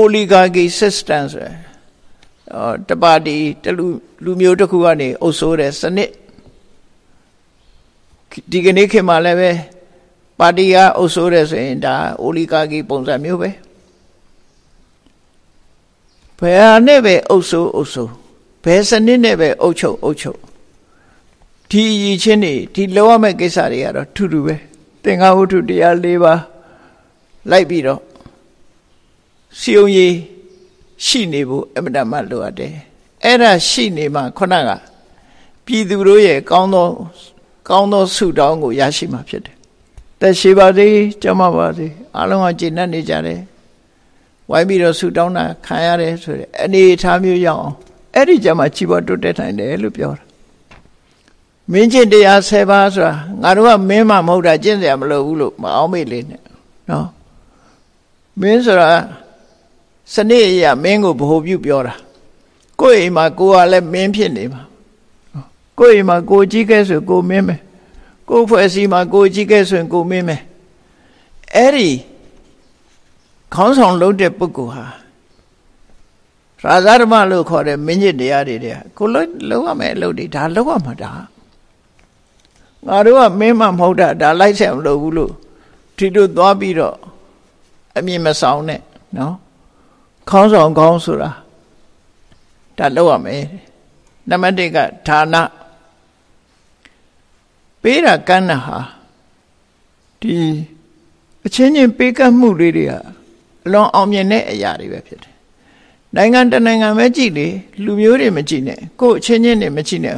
Speaker 1: oligarchy system ဆိုအော်တပါတီတလူလူမျိုးတစ်ခုကနေအုပ်စိုးတဲ့စနစ် ဒီကနေ့ခေတ်မှာလည်းပဲပါတီကအုပ်စိုးတယ်ဆိုရင်ဒါ oligarchy ပုံစံမျိုးပဲဘယ်ဟာနဲ့ပဲအုပ်စိုးအုပ်စိုးဘယ်စနစ်နဲ့ပဲအုပ်ချုပ်အုပ်ချုပ်ဒီအရေးချင်းတွေဒီလောရမယ့်ကိစ္စတွေကတော့ထူးထူးပဲသင်္ဃဝတ္ထုတရား၄ပါးလိုက်ပြီးတော့စီယုံကြီးရှိနေဖို့အမတမလိုအပ်တယ်အဲ့ဒါရှိနေမှခုနကပြည်သူတို့ရဲ့ကောင်းသော ကောင်းသောဆုတောင်းကိုရရှိမှာဖြစ်တယ်။တက်ရှိပါစေ၊ကြမ္မာပါစေ။အားလုံးကကျေနပ်နေကြတယ်။ဝိုင်းပြီးတော့ဆုတောင်းတာခံရတယ်ဆိုတဲ့အနေအထားမျိုးရောက်အောင်အဲ့ဒီကြမှာကြီးပွားတိုးတက်နိုင်တယ်လို့ပြောတာ။မင်းကျင့်တရား၁၀ပါးဆိုတာငါတို့ကမင်းမှမဟုတ်တာကျင့်စရာမလိုဘူးလို့မအောင်မေ့လေနဲ့။နော်။မင်းဆိုတာစနစ်အရာမင်းကိုဗဟုပြုပြောတာ။ကိုယ့်အိမ်မှာကိုယ်ကလည်းမင်းဖြစ်နေမှာ ကိုယ့်အိမ်မှာကိုကြီးခဲ့ဆိုကိုမင်းမယ်ကိုယ်ဖွဲ့စည်းမှာကိုကြီးခဲ့ဆိုရင်ကိုမင်းမယ်အဲ့ဒီခေါင်းဆောင်လုပ်တဲ့ပုဂ္ဂိုလ်ဟာရာဇဓမ္မလို့ခေါ်တဲ့မင်းကြီးတရားတွေတဲ့ကိုလုံးလုံးရမယ်အလုပ်တွေဒါလုံးရမှာဒါငါတို့ကမင်းမမဟုတ်တာဒါလိုက်ဆက်မလို့ဘူးလို့ဒီလိုသွားပြီးတော့အမြင်မဆောင်နဲ့နော်ခေါင်းဆောင်ခေါင်းဆိုတာဒါလောက်ရမယ်နံပါတ်1ကဌာန ပေးတာကမ်းတာဟာဒီအချင်းချင်းပေးကမ်းမှုလေးတွေကအလွန်အောင်မြင်တဲ့အရာတွေပဲဖြစ်တယ်နိုင်ငံတနိုင်ငံပဲကြည့်လေလူမျိုးတွေမကြည့်နဲ့ကိုယ်အချင်းချင်းတွေမကြည့်နဲ့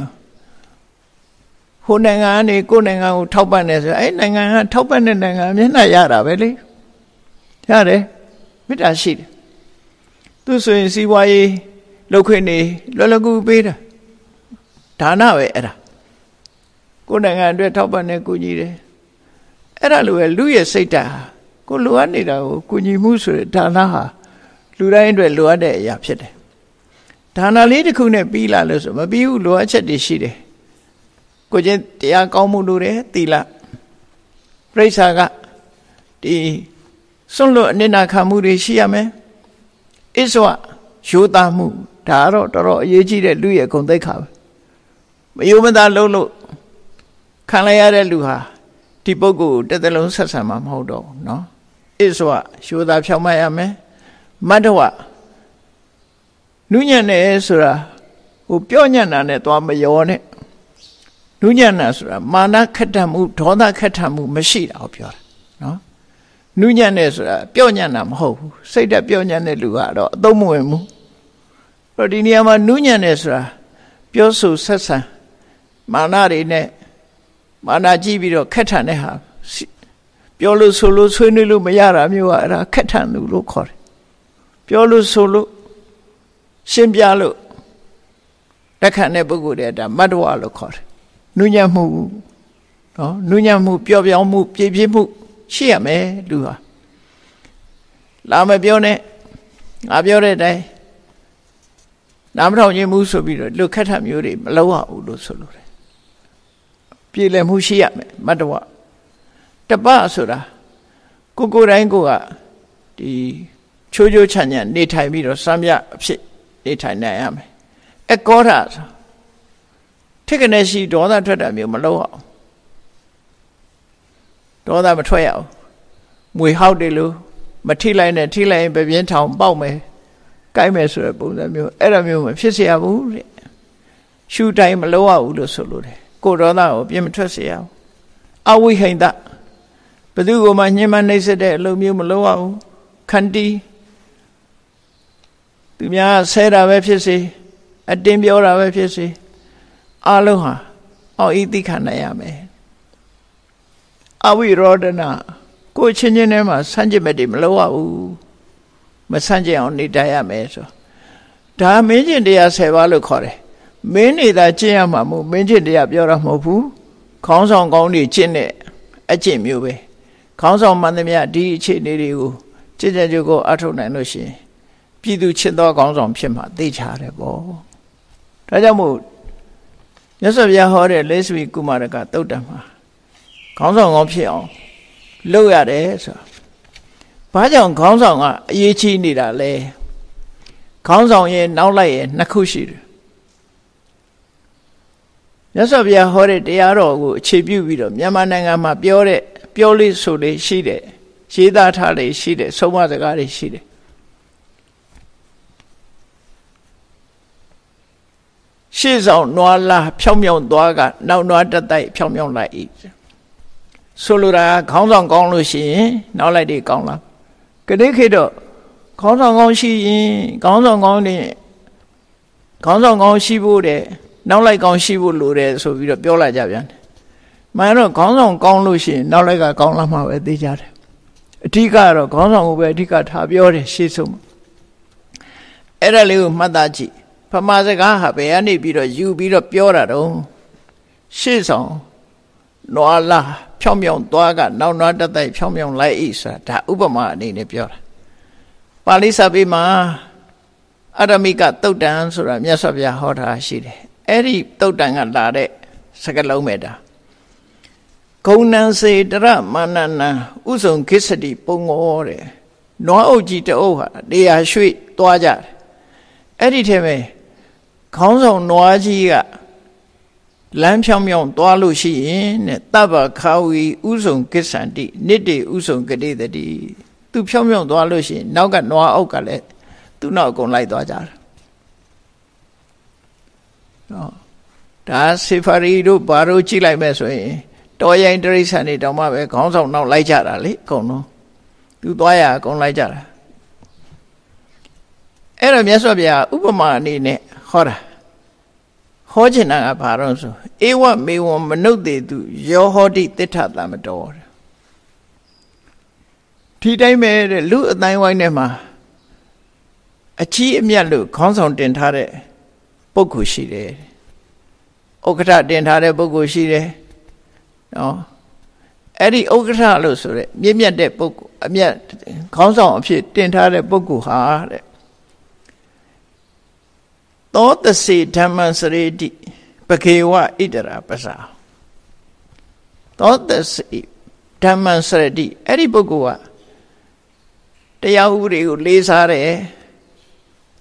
Speaker 1: ဟိုနိုင်ငံကနေကိုယ်နိုင်ငံကိုထောက်ပံ့တယ်ဆိုအဲ့နိုင်ငံကထောက်ပံ့တဲ့နိုင်ငံမျက်နှာရတာပဲလေရတယ်မေတ္တာရှိတယ်သူဆိုရင်စီးပွားရေးလုပ်ခွင့်နေလွယ်လွယ်ကူပေးတာဒါနပဲအဲ့ဒါ ကိုယ်နိုင်ငံအတွက်ထောက်ပံ့နေကူညီတယ်အဲ့ဒါလိုပဲလူရဲ့စိတ်ဓာတ်ကိုလိုအပ်နေတာကိုကူညီမှုဆိုတဲ့ဒါနဟာလူတိုင်းအတွက်လိုအပ်တဲ့အရာဖြစ်တယ်ဒါနလေးတစ်ခုနဲ့ပြီးလာလို့ဆိုမပြီးဘူးလိုအပ်ချက်တွေရှိတယ်ကိုချင်းတရားကောင်းမှုလိုတယ်သီလပြိဿာကဒီစွန့်လွတ်အနစ်နာခံမှုတွေရှိရမယ်အစ္ဆဝရိုးသားမှုဒါကတော့တော်တော်အရေးကြီးတဲ့လူရဲ့ဂုဏ်သိက္ခာပဲမယုံမသားလုံးလို့ ခံလိုက်ရတဲ့လူဟာဒီပုဂ္ဂိုလ်တစ်သလုံးဆက်ဆံမှာမဟုတ်တော့ဘူးเนาะအစ္ဆဝရိုးသားဖြောင့်မတ်ရမယ်မတ္တဝနုညံ့တယ်ဆိုတာဟိုပြောညံ့တာနဲ့သွားမရောနဲ့နုညံ့တာဆိုတာမာနခက်တမှုဒေါသခက်တမှုမရှိတာကိုပြောတာနော်နုညံ့တယ်ဆိုတာပြောညံ့တာမဟုတ်ဘူးစိတ်ဓာတ်ပြောညံ့တဲ့လူကတော့အသုံးမဝင်ဘူးအဲ့ဒီနေရာမှာနုညံ့တယ်ဆိုတာပြောဆိုဆက်ဆံမာနတွေနဲ့ မာနကြည့်ပြီးတော့ခက်ထန်တဲ့ဟာပြောလို့ဆိုလို့ဆွေးနွေးလို့မရတာမျိုးကအဲ့ဒါခက်ထန်လူလို့ခေါ်တယ်ပြောလို့ဆိုလို့ရှင်းပြလို့လက်ခံတဲ့ပုဂ္ဂိုလ်တွေဒါမတ္တဝလို့ခေါ်တယ်နုညံ့မှုနော်နုညံ့မှုပျော့ပြောင်းမှုပြည့်ပြည့်မှုရှိရမယ်လူဟာလာမပြောနဲ့ငါပြောတဲ့အတိုင်းနားမထောင်ခြင်းမှုဆိုပြီးတော့လူခက်ထမျိုးတွေမလုပ်ရဘူးလို့ဆိုလိုတယ် ပြည်လည်မှုရှိရမယ်မတ္တဝတပဆိုတာကိုကိုတိုင်းကိုကဒီချိုးချိုးချမ်းချမ်းနေထိုင်ပြီးတော့စမ်းပြအဖြစ်နေထိုင်နိုင်ရမယ်အကောဓာဆိုထိတ်ကနေရှိဒေါသထွက်တာမျိုးမလုပ်အောင်ဒေါသမထွက်ရအောင်မွေဟောက်တယ်လို့မထိလိုက်နဲ့ထိလိုက်ရင်ပြပြင်းထောင်ပေါက်မယ်ကိုက်မယ်ဆိုတဲ့ပုံစံမျိုးအဲ့ဒါမျိုးမဖြစ်เสียဘူးတဲ့ရှူတိုင်းမလုပ်ရဘူးလို့ဆိုလို့တယ် ကိုဒေါသကိုပြင်းမထွက်เสียအောင်အဝိဟိန္ဒ ဘယ်သူကမှညှဉ်းပန်းနှိပ်စက်တဲ့အလုပ်မျိုးမလုပ်ရဘူးခန္တီသူများဆဲတာပဲဖြစ်စေအတင်းပြောတာပဲဖြစ်စေအလုံးဟာအောက်ဤသိခံနိုင်ရမယ်အဝိရောဒနာကိုချင်းချင်းထဲမှာစန့်ကျင်မဲ့တွေမလုပ်ရဘူးမစန့်ကျင်အောင်နေတတ်ရမယ်ဆိုဒါမင်းကျင်တရား10ပါးလို့ခေါ်တယ် မင်းနေတာကျင့်ရမှာမို့မင်းကျင့်တရားပြောတာမဟုတ်ဘူးခေါင်းဆောင်ကောင်းတွေကျင့်တဲ့အကျင့်မျိုးပဲခေါင်းဆောင်မှန်သမျှဒီအခြေအနေတွေကိုကြည်ကြကြကိုအထုတ်နိုင်လို့ရှိရင်ပြည်သူချစ်သောခေါင်းဆောင်ဖြစ်မှာသိချတယ်ပေါ့ဒါကြောင့်မို့မြတ်စွာဘုရားဟောတဲ့လက်ဆွေကုမာရကတုတ်တံမှာခေါင်းဆောင်ကောင်းဖြစ်အောင်လုပ်ရတယ်ဆိုဘာကြောင့်ခေါင်းဆောင်ကအရေးကြီးနေတာလဲခေါင်းဆောင်ရဲ့နောက်လိုက်ရဲ့နှစ်ခုရှိတယ် မြတ်စွာဘုရားဟောတဲ့တရားတော်ကိုအခြေပြုပြီးတော့မြန်မာနိုင်ငံမှာပြောတဲ့ပြောလေးဆိုလေးရှိတယ်ရေးသားထားလေးရှိတယ်ဆုံးမစကားတွေရှိတယ်ရှေ့ဆောင်နွားလာဖြောင်းမြောင်းသွားကနောက်နွားတက်တိုက်ဖြောင်းမြောင်းလိုက်၏ဆိုလိုတာခေါင်းဆောင်ကောင်းလို့ရှိရင်နောက်လိုက်တွေကောင်းလားကတိခေတော့ခေါင်းဆောင်ကောင်းရှိရင်ခေါင်းဆောင်ကောင်းနေခေါင်းဆောင်ကောင်းရှိဖို့တဲ့ နောက်လိုက်ကောင်းရှိဖို့လိုတယ်ဆိုပြီးတော့ပြောလာကြပြန်တယ်မှန်တော့ခေါင်းဆောင်ကောင်းလို့ရှိရင်နောက်လိုက်ကကောင်းလာမှာပဲသိကြတယ်အဓိကကတော့ခေါင်းဆောင်ကိုပဲအဓိကထားပြောတယ်ရှေ့ဆုံးအဲ့ဒါလေးကိုမှတ်သားကြည့်ဖမာစကားဟာဘယ်ကနေပြီးတော့ယူပြီးတော့ပြောတာတော့ရှေ့ဆောင်နွားလာဖြောင်းဖြောင်းသွားကနောက်နွားတက်တိုက်ဖြောင်းဖြောင်းလိုက်ဤဆိုတာဒါဥပမာအနေနဲ့ပြောတာပါဠိစာပေမှာအရမိကတုတ်တန်ဆိုတာမြတ်စွာဘုရားဟောတာရှိတယ် အဲ့ဒီတုတ်တန်ကလာတဲ့စကလုံးမဲ့တာဂုံနံစေတရမာနနံဥဆုံခိစ္စတိပုံငောတဲ့နွားအုပ်ကြီးတအုပ်ဟာတရားရွှေ့သွားကြတယ်အဲ့ဒီထဲမှာခေါင်းဆောင်နွားကြီးကလမ်းဖြောင်းဖြောင်းသွားလို့ရှိရင်တဲ့တပ္ပခာဝီဥဆုံကိစ္ဆန္တိနိတေဥဆုံကတိတတိသူဖြောင်းဖြောင်းသွားလို့ရှိရင်နောက်ကနွားအုပ်ကလည်းသူ့နောက်အကုန်လိုက်သွားကြတယ် နော်ဒါစေဖာရီတို့ဘာတို့ကြည့်လိုက်မဲ့ဆိုရင်တော်ရိုင်းတရိษံတွေတောင်မှပဲခေါင်းဆောင်နောက်လိုက်ကြတာလေအကုန်လုံးသူသွားရအကုန်လိုက်ကြတာအဲ့တော့မြတ်စွာဘုရားဥပမာအနေနဲ့ဟောတာဟောချင်တာကဘာတော့ဆိုဧဝမေဝံမနုဿေတုယောဟောတိတိဋ္ဌတမတော်ဒီတိုင်းပဲတဲ့လူအတိုင်းဝိုင်းထဲမှာအကြီးအမြတ်လို့ခေါင်းဆောင်တင်ထားတဲ့ ပုဂ္ဂိုလ်ရှိတယ်ဥက္ကဋ္ဌတင်ထားတဲ့ပုဂ္ဂိုလ်ရှိတယ်နော်အဲ့ဒီဥက္ကဋ္ဌလို့ဆိုရက်မြင့်မြတ်တဲ့ပုဂ္ဂိုလ်အမြတ်ခေါင်းဆောင်အဖြစ်တင်ထားတဲ့ပုဂ္ဂိုလ်ဟာတဲ့သောတစေဓမ္မစရေတိပကေဝဣတရာပစာသောတစေဓမ္မစရတိအဲ့ဒီပုဂ္ဂိုလ်ကတရားဥပဒေကိုလေးစားတယ်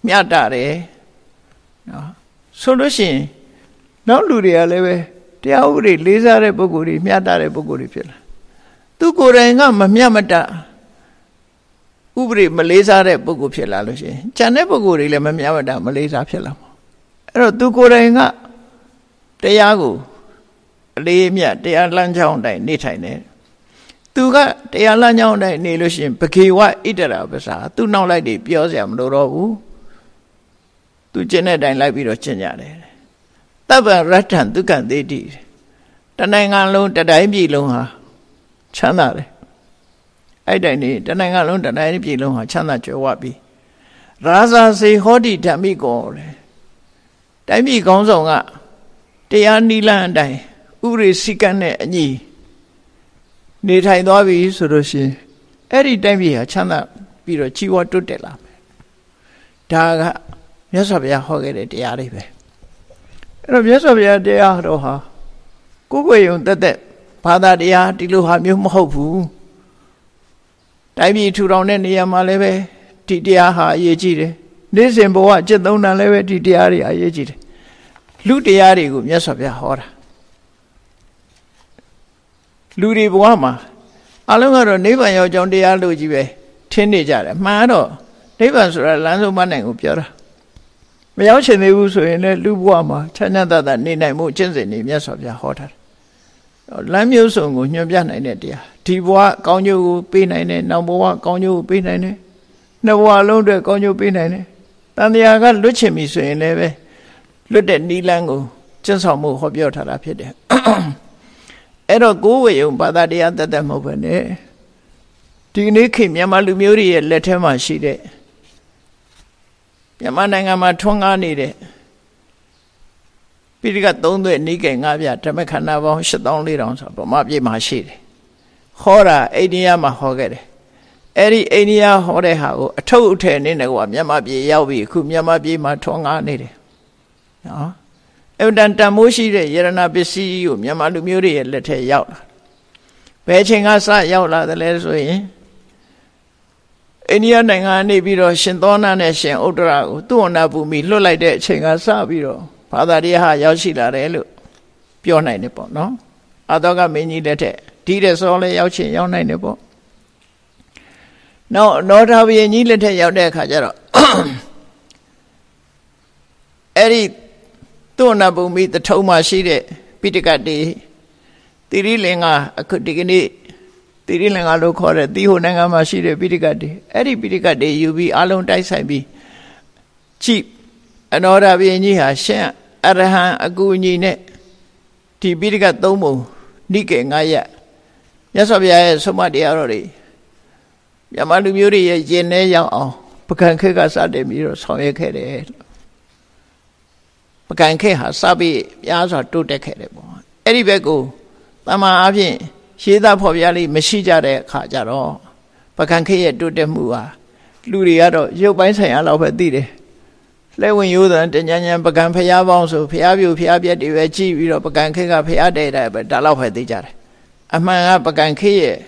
Speaker 1: မြတ်တာတယ်နော် ဆိုလို့ရှိရင်နောက်လူတွေကလည်းပဲတရားဥပဒေလေးစားတဲ့ပုဂ္ဂိုလ်တွေမြတ်တာတဲ့ပုဂ္ဂိုလ်တွေဖြစ်လာသူကိုယ်တိုင်ကမမြတ်မတဥပဒေမလေးစားတဲ့ပုဂ္ဂိုလ်ဖြစ်လာလို့ရှိရင်ကျန်တဲ့ပုဂ္ဂိုလ်တွေလည်းမမြတ်မတမလေးစားဖြစ်လာမှာအဲ့တော့သူကိုယ်တိုင်ကတရားကိုအလေးမြတ်တရားလမ်းကြောင်းတိုင်းနေထိုင်တယ်သူကတရားလမ်းကြောင်းတိုင်းနေလို့ရှိရင်ပကေဝဣတရာပစာသူနောက်လိုက်တွေပြောစရာမလိုတော့ဘူး သူကျင့်တဲ့အတိုင်းလိုက်ပြီးတော့ကျင့်ကြတယ်တပ္ပရတ္ထံဒုက္ခသေတိတနိုင်ငံလုံးတတိုင်းပြည်လုံးဟာချမ်းသာတယ်အဲ့တိုင်နေတနိုင်ငံလုံးတတိုင်းပြည်လုံးဟာချမ်းသာကြွယ်ဝပြီရာဇာစေဟောတိဓမ္မိကောလေတိုင်းပြည်ကောင်းဆောင်ကတရားနိလန်းအတိုင်းဥရိစိကနဲ့အညီနေထိုင်သွားပြီဆိုလို့ရှိရင်အဲ့ဒီတိုင်းပြည်ဟာချမ်းသာပြီးတော့ကြီးဝါတိုးတက်လာမယ်ဒါက မြတ်စွာဘုရားဟောခဲ့တဲ့တရားတွေပဲအဲ့တော့မြတ်စွာဘုရားတရားတော်ဟာကိုယ်ကိုယ်ယုံတက်တက်ဘာသာတရားဒီလိုဟာမျိုးမဟုတ်ဘူးတိုင်းပြည်ထူထောင်တဲ့နေရာမှာလည်းပဲဒီတရားဟာအရေးကြီးတယ်နေ့စဉ်ဘဝจิตသုံးတန်လည်းပဲဒီတရားတွေအရေးကြီးတယ်လူတရားတွေကိုမြတ်စွာဘုရားဟောတာလူတွေဘဝမှာအလုံးကတော့နိဗ္ဗာန်ရောက်ကြောင်းတရားလို့ကြီးပဲထင်နေကြတယ်မှန်တော့နိဗ္ဗာန်ဆိုတာလမ်းဆုံးမနိုင်ကိုပြောတာ မရောက်ချင်သေးဘူးဆိုရင်လည်းလူဘဝမှာချမ်းသာသာနေနိုင်မှုကျင့်စဉ်နေမြတ်စွာဘုရားဟောထားတယ်လမ်းမျိုးစုံကိုညွှန်ပြနိုင်တဲ့တရားထဒီဘဝကောင်းကျိုးကိုပေးနိုင်တယ်နောက်ဘဝကောင်းကျိုးကိုပေးနိုင်တယ်နှစ်ဘဝလုံးအတွက်ကောင်းကျိုးပေးနိုင်တယ်တန်တရားကလွတ်ချင်ပြီဆိုရင်လည်းပဲလွတ်တဲ့နီလန်းကိုကျင့်ဆောင်မှုဟောပြောထားတာဖြစ်တယ်အဲ့တော့ကိုယ်ဝေယုံဘာသာတရားတတ်တတ်မဟုတ်ဘဲနဲ့ဒီနေ့ခေတ်မြန်မာလူမျိုးတွေရဲ့လက်ထဲမှာရှိတဲ့ မြန်မာနိုင်ငံမှာထွန်းကားနေတဲ့ပိဋကသုံးသွဲ့နိကေငါးပြဓမ္မခန္ဓာပေါင်း8400ဆိုဗမာပြည်မှာရှိတယ်ဟောတာအိန္ဒိယမှာဟောခဲ့တယ်အဲ့ဒီအိန္ဒိယဟောတဲ့ဟာကိုအထုပ်အထည်နေတယ်ကွာမြန်မာပြည်ရောက်ပြီအခုမြန်မာပြည်မှာထွန်းကားနေတယ်နော်အဝတန်တန်မိုးရှိတဲ့ယရဏပစ္စည်းကိုမြန်မာလူမျိုးတွေရဲ့လက်ထဲရောက်လာဘယ်ချိန်ကစရောက်လာတယ်လဲဆိုရင် အိန္ဒိယနိုင်ငံနေပြီးတော့ရှင်သောနာနဲ့ရှင်ဥဒ္ဒရာကိုသူ့အနာပူမီလွတ်လိုက်တဲ့အချိန်ကစပြီးတော့ဘာသာတရားဟာရောက်ရှိလာတယ်လို့ပြောနိုင်တယ်ပေါ့နော်အတောကမင်းကြီးလက်ထက်ဒီတဲ့စောလဲရောက်ချင်ရောက်နိုင်တယ်ပေါ့နောက်နောထာဘုရင်ကြီးလက်ထက်ရောက်တဲ့အခါကျတော့အဲ့ဒီသူ့အနာပူမီတထုံမှာရှိတဲ့ပိဋကတ်တွေတိရိလင်္ကာအခုဒီကနေ့ တိရိလင်္ကာလို့ခေါ်တဲ့တိဟိုနိုင်ငံမှာရှိတဲ့ပိဋကတ်တွေအဲ့ဒီပိဋကတ်တွေယူပြီးအလုံးတိုက်ဆိုင်ပြီးကြည့်အနောရဘုရင်ကြီးဟာရှင့်အရဟံအကူအညီနဲ့ဒီပိဋကတ်သုံးပုံနိကေငါရမြတ်စွာဘုရားရဲ့ဆုံးမတရားတော်တွေမြန်မာလူမျိုးတွေရဲ့ရင်ထဲရောက်အောင်ပကံခေတ်ကစတင်ပြီးတော့ဆောင်ရွက်ခဲ့တယ်ပကံခေတ်ဟာစပြီးများစွာတိုးတက်ခဲ့တယ်ပေါ့အဲ့ဒီဘက်ကိုတမန်အဖြစ် ရေးသားဖော်ပြလေးမရှိကြတဲ့အခါကျတော့ပကံခေတ်ရဲ့တိုးတက်မှုဟာလူတွေကတော့ရုပ်ပိုင်းဆိုင်ရာလောက်ပဲသိတယ်လဲဝင်ရိုးတဲ့တညဉ့်ဉဏ်ပကံဖျားပေါင်းဆိုဖျားပြူဖျားပြက်တွေပဲကြည့်ပြီးတော့ပကံခေတ်ကဖျားတဲ့တဲ့ပဲဒါလောက်ပဲသိကြတယ်အမှန်ကပကံခေတ်ရဲ့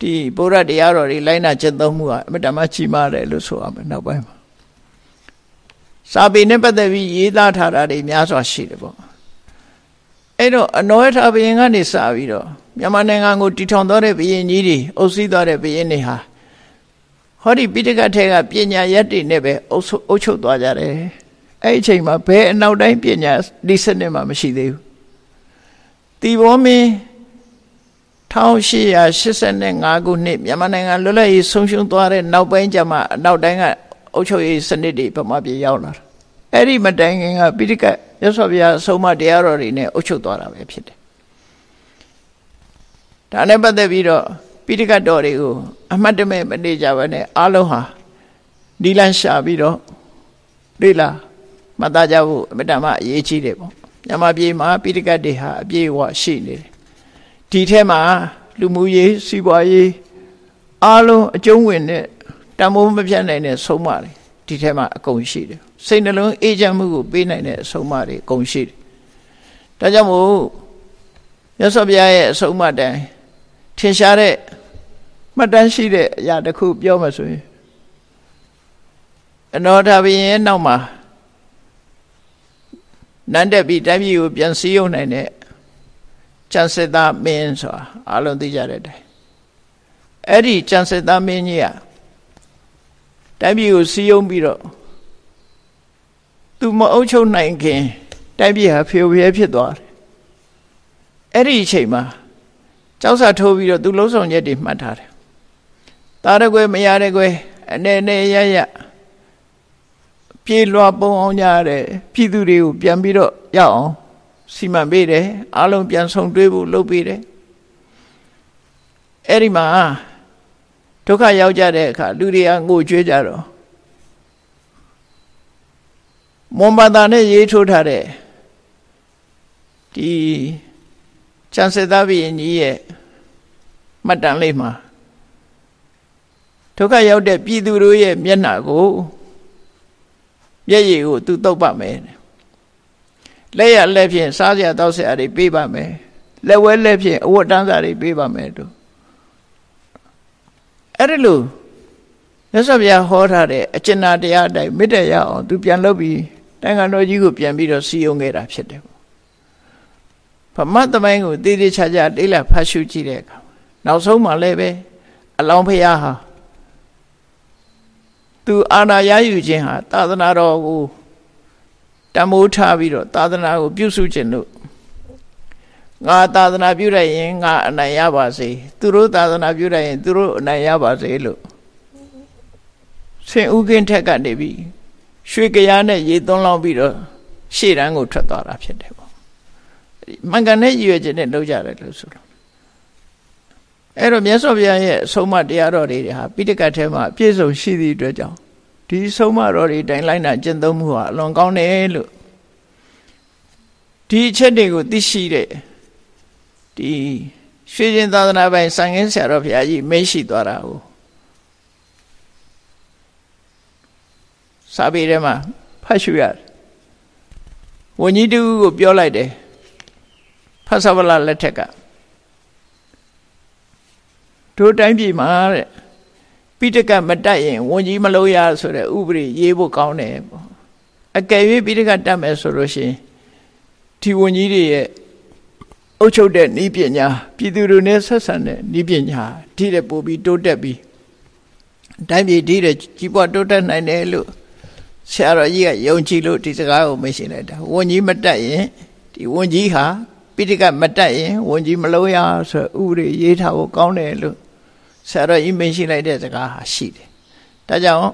Speaker 1: ဒီဘုရားတရားတော်တွေလိုက်နာကျင့်သုံးမှုဟာအမြဲတမ်းကြီးမားတယ်လို့ဆိုရမယ်နောက်ပိုင်းမှာစာပေနဲ့ပတ်သက်ပြီးရေးသားထားတာတွေများစွာရှိတယ်ပေါ့ အဲ့တော့အနောယထာဘယင်ကနေစပြီးတော့မြန်မာနိုင်ငံကိုတည်ထောင်တော်တဲ့ဘယင်ကြီးတွေအုပ်စီးတော်တဲ့ဘယင်တွေဟာဟောဒီပိဋကတ်ထဲကပညာရက်တွေနဲ့ပဲအုပ်အုပ်ချုပ်သွားကြတယ်အဲ့ဒီအချိန်မှာဘယ်အနောက်တိုင်းပညာဒီစနစ်မှမရှိသေးဘူးတီဘောမင်း1885ခုနှစ်မြန်မာနိုင်ငံလွတ်လပ်ရေးဆုံးရှုံးသွားတဲ့နောက်ပိုင်းကျမှအနောက်တိုင်းကအုပ်ချုပ်ရေးစနစ်တွေဗမာပြည်ရောက်လာတာ အဲ့ဒီမတိုင်ခင်ကပိဋကတ်ရသော်ဗျာအဆုံးမတရားတော်တွေနဲ့အုပ်ချုပ်သွားတာပဲဖြစ်တယ်ဒါနဲ့ပတ်သက်ပြီးတော့ပိဋကတ်တော်တွေကိုအမှတ်တမဲ့မနေကြဘဲနဲ့အားလုံးဟာဒီလန်းရှာပြီးတော့လေ့လာမှတ်သားကြဖို့အမတ္တမအရေးကြီးတယ်ပေါ့မြန်မာပြည်မှာပိဋကတ်တွေဟာအပြည့်အဝရှိနေတယ်ဒီထဲမှာလူမှုရေးစီးပွားရေးအားလုံးအကျုံးဝင်တဲ့တမိုးမပြတ်နိုင်တဲ့ဆုံးမတွေဒီထဲမှာအကုန်ရှိတယ် စိတ်နှလုံးအေးချမ်းမှုကိုပေးနိုင်တဲ့အဆုံးအမတွေအကုန်ရှိတယ်ဒါကြောင့်မို့ရသော်ဘုရားရဲ့အဆုံးအမတိုင်းထင်ရှားတဲ့မှတ်တမ်းရှိတဲ့အရာတစ်ခုပြောမှဆိုရင်အနောဓဘုရင်ရဲ့နောက်မှာနန်းတက်ပြီးတိုင်းပြည်ကိုပြန်စည်းရုံးနိုင်တဲ့ကျန်စစ်သားမင်းဆိုတာအားလုံးသိကြတဲ့အတိုင်းအဲ့ဒီကျန်စစ်သားမင်းကြီးကတိုင်းပြည်ကိုစည်းရုံးပြီးတော့ သူမအုပ်ချုပ်နိုင်ခင်တိုင်းပြည်ဟာဖျော်ဖျဲဖြစ်သွားတယ်အဲ့ဒီအချိန်မှာကြောက်စာထိုးပြီးတော့သူလုံးဆောင်ချက်တွေမှတ်ထားတယ်တားရကွယ်မရရကွယ်အနေနဲ့ရရပြေလွှာပုံအောင်ကြတဲ့ပြည်သူတွေကိုပြန်ပြီးတော့ရအောင်စီမံပေးတယ်အားလုံးပြန်ဆုံတွေးဖို့လုပ်ပေးတယ်အဲ့ဒီမှာဒုက္ခရောက်ကြတဲ့အခါလူတွေကငိုကြွေးကြတော့ မွန်ဘာသာနဲ့ရေးထိုးထားတဲ့ဒီကျန်စေသားဘီရင်ကြီးရဲ့မှတ်တမ်းလေးမှာဒုက္ခရောက်တဲ့ပြည်သူတို့ရဲ့မျက်နှာကိုမျက်ရည်ကိုသူတုပ်ပါမယ်လက်ရလက်ဖြင့်စားစရာတောက်စရာတွေပေးပါမယ်လက်ဝဲလက်ဖြင့်အဝတ်တန်းစာတွေပေးပါမယ်တို့အဲ့ဒီလိုမြတ်စွာဘုရားဟောထားတဲ့အကျဉ်းတရားအတိုင်းမေတ္တာရအောင်သူပြန်လုပ်ပြီး နိုင်ငံတော်ကြီးကိုပြန်ပြီးတော့စီယုံခဲ့တာဖြစ်တယ်ဗမတ်သမိုင်းကိုတည်တည်ချာချာတိလာဖတ်ရှုကြည့်တဲ့အခါနောက်ဆုံးမှလည်းပဲအလောင်းဖရာဟာသူအာနာရယူခြင်းဟာသာသနာတော်ကိုတမိုးထားပြီးတော့သာသနာကိုပြုစုခြင်းလို့ငါသာသနာပြုရရင်ငါအနိုင်ရပါစေသူတို့သာသနာပြုရရင်သူတို့အနိုင်ရပါစေလို့ဆင်ဥကင်းထက်ကနေပြီး ရွှေကြရားနဲ့ရေသွန်းလောင်းပြီးတော့ရှေ့တန်းကိုထွက်သွားတာဖြစ်တယ်ပေါ့မင်္ဂန်နဲ့ရည်ရွယ်ချက်နဲ့လုပ်ကြတယ်လို့ဆိုလို့အဲ့တော့မြတ်စွာဘုရားရဲ့အဆုံးအမတရားတော်တွေဟာပိဋကတ်ထဲမှာအပြည့်စုံရှိသည့်အတွက်ကြောင့်ဒီဆုံးမတော်တွေတိုင်လိုက်တာကျင့်သုံးမှုဟာအလွန်ကောင်းတယ်လို့ဒီအချက်တွေကိုသိရှိတဲ့ဒီရွှေရှင်သာသနာပိုင်ဆံငင်းဆရာတော်ဘုရားကြီးမိတ်ရှိသွားတာကို စာပေထဲမှာဖတ်ရှုရတယ်ဝဏ္ကြီးတူကိုပြောလိုက်တယ်ဖတ်သဗလာလက်ထက်ကတို့တိုင်းပြည်မှာတဲ့ပိဋကမတတ်ရင်ဝန်ကြီးမလို့ရဆိုတဲ့ဥပဒေရေးဖို့ကောင်းတယ်ပေါ့အကယ်၍ပိဋကတတ်မယ်ဆိုလို့ရှိရင်ဒီဝန်ကြီးတွေရဲ့အုပ်ချုပ်တဲ့ဤပညာပြည်သူတွေနဲ့ဆက်ဆံတဲ့ဤပညာဒီတဲ့ပို့ပြီးတိုးတက်ပြီးတိုင်းပြည်ဒီတဲ့ကြီးပွားတိုးတက်နိုင်တယ်လို့ ဆရာတော်ကြီးကယုံကြည်လို့ဒီစကားကိုမရှိလိုက်တာဝန်ကြီးမတက်ရင်ဒီဝန်ကြီးဟာပိဋကမတက်ရင်ဝန်ကြီးမလို့ရဆိုဥပဒေရေးထားဖို့ကောင်းတယ်လို့ဆရာတော်ကြီးမရှိလိုက်တဲ့စကားဟာရှိတယ်ဒါကြောင့်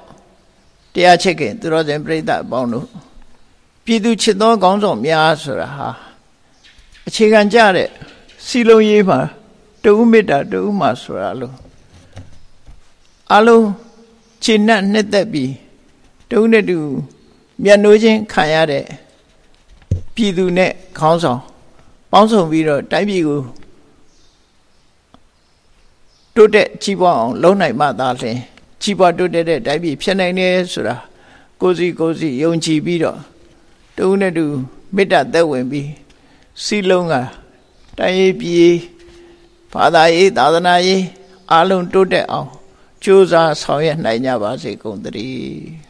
Speaker 1: တရားချစ်ခင်သူတော်စင်ပြိဿအပေါင်းတို့ပြည်သူချစ်သောကောင်းဆောင်များဆိုတာဟာအခြေခံကြတဲ့စီလုံးရေးမှာတဦးမေတ္တာတဦးမှာဆိုတာလို့အလုံးခြေနဲ့နှစ်သက်ပြီး တဦးနဲ့တူမျက်နှိုးချင်းခံရတဲ့ပြည်သူနဲ့ခေါင်းဆောင်ပေါင်းစုံပြီးတော့တိုင်းပြည်ကိုတိုးတက်ကြီးပွားအောင်လုပ်နိုင်မှသာလျှင်ကြီးပွားတိုးတက်တဲ့တိုင်းပြည်ဖြစ်နိုင်တယ်ဆိုတာကိုစီကိုစီယုံကြည်ပြီးတော့တဦးနဲ့တူမေတ္တာသက်ဝင်ပြီးစီလုံးကတိုင်းရေးပြည်ဘာသာရေးသာသနာရေးအလုံးတိုးတက်အောင်ကြိုးစားဆောင်ရွက်နိုင်ကြပါစေကုန်သတည်း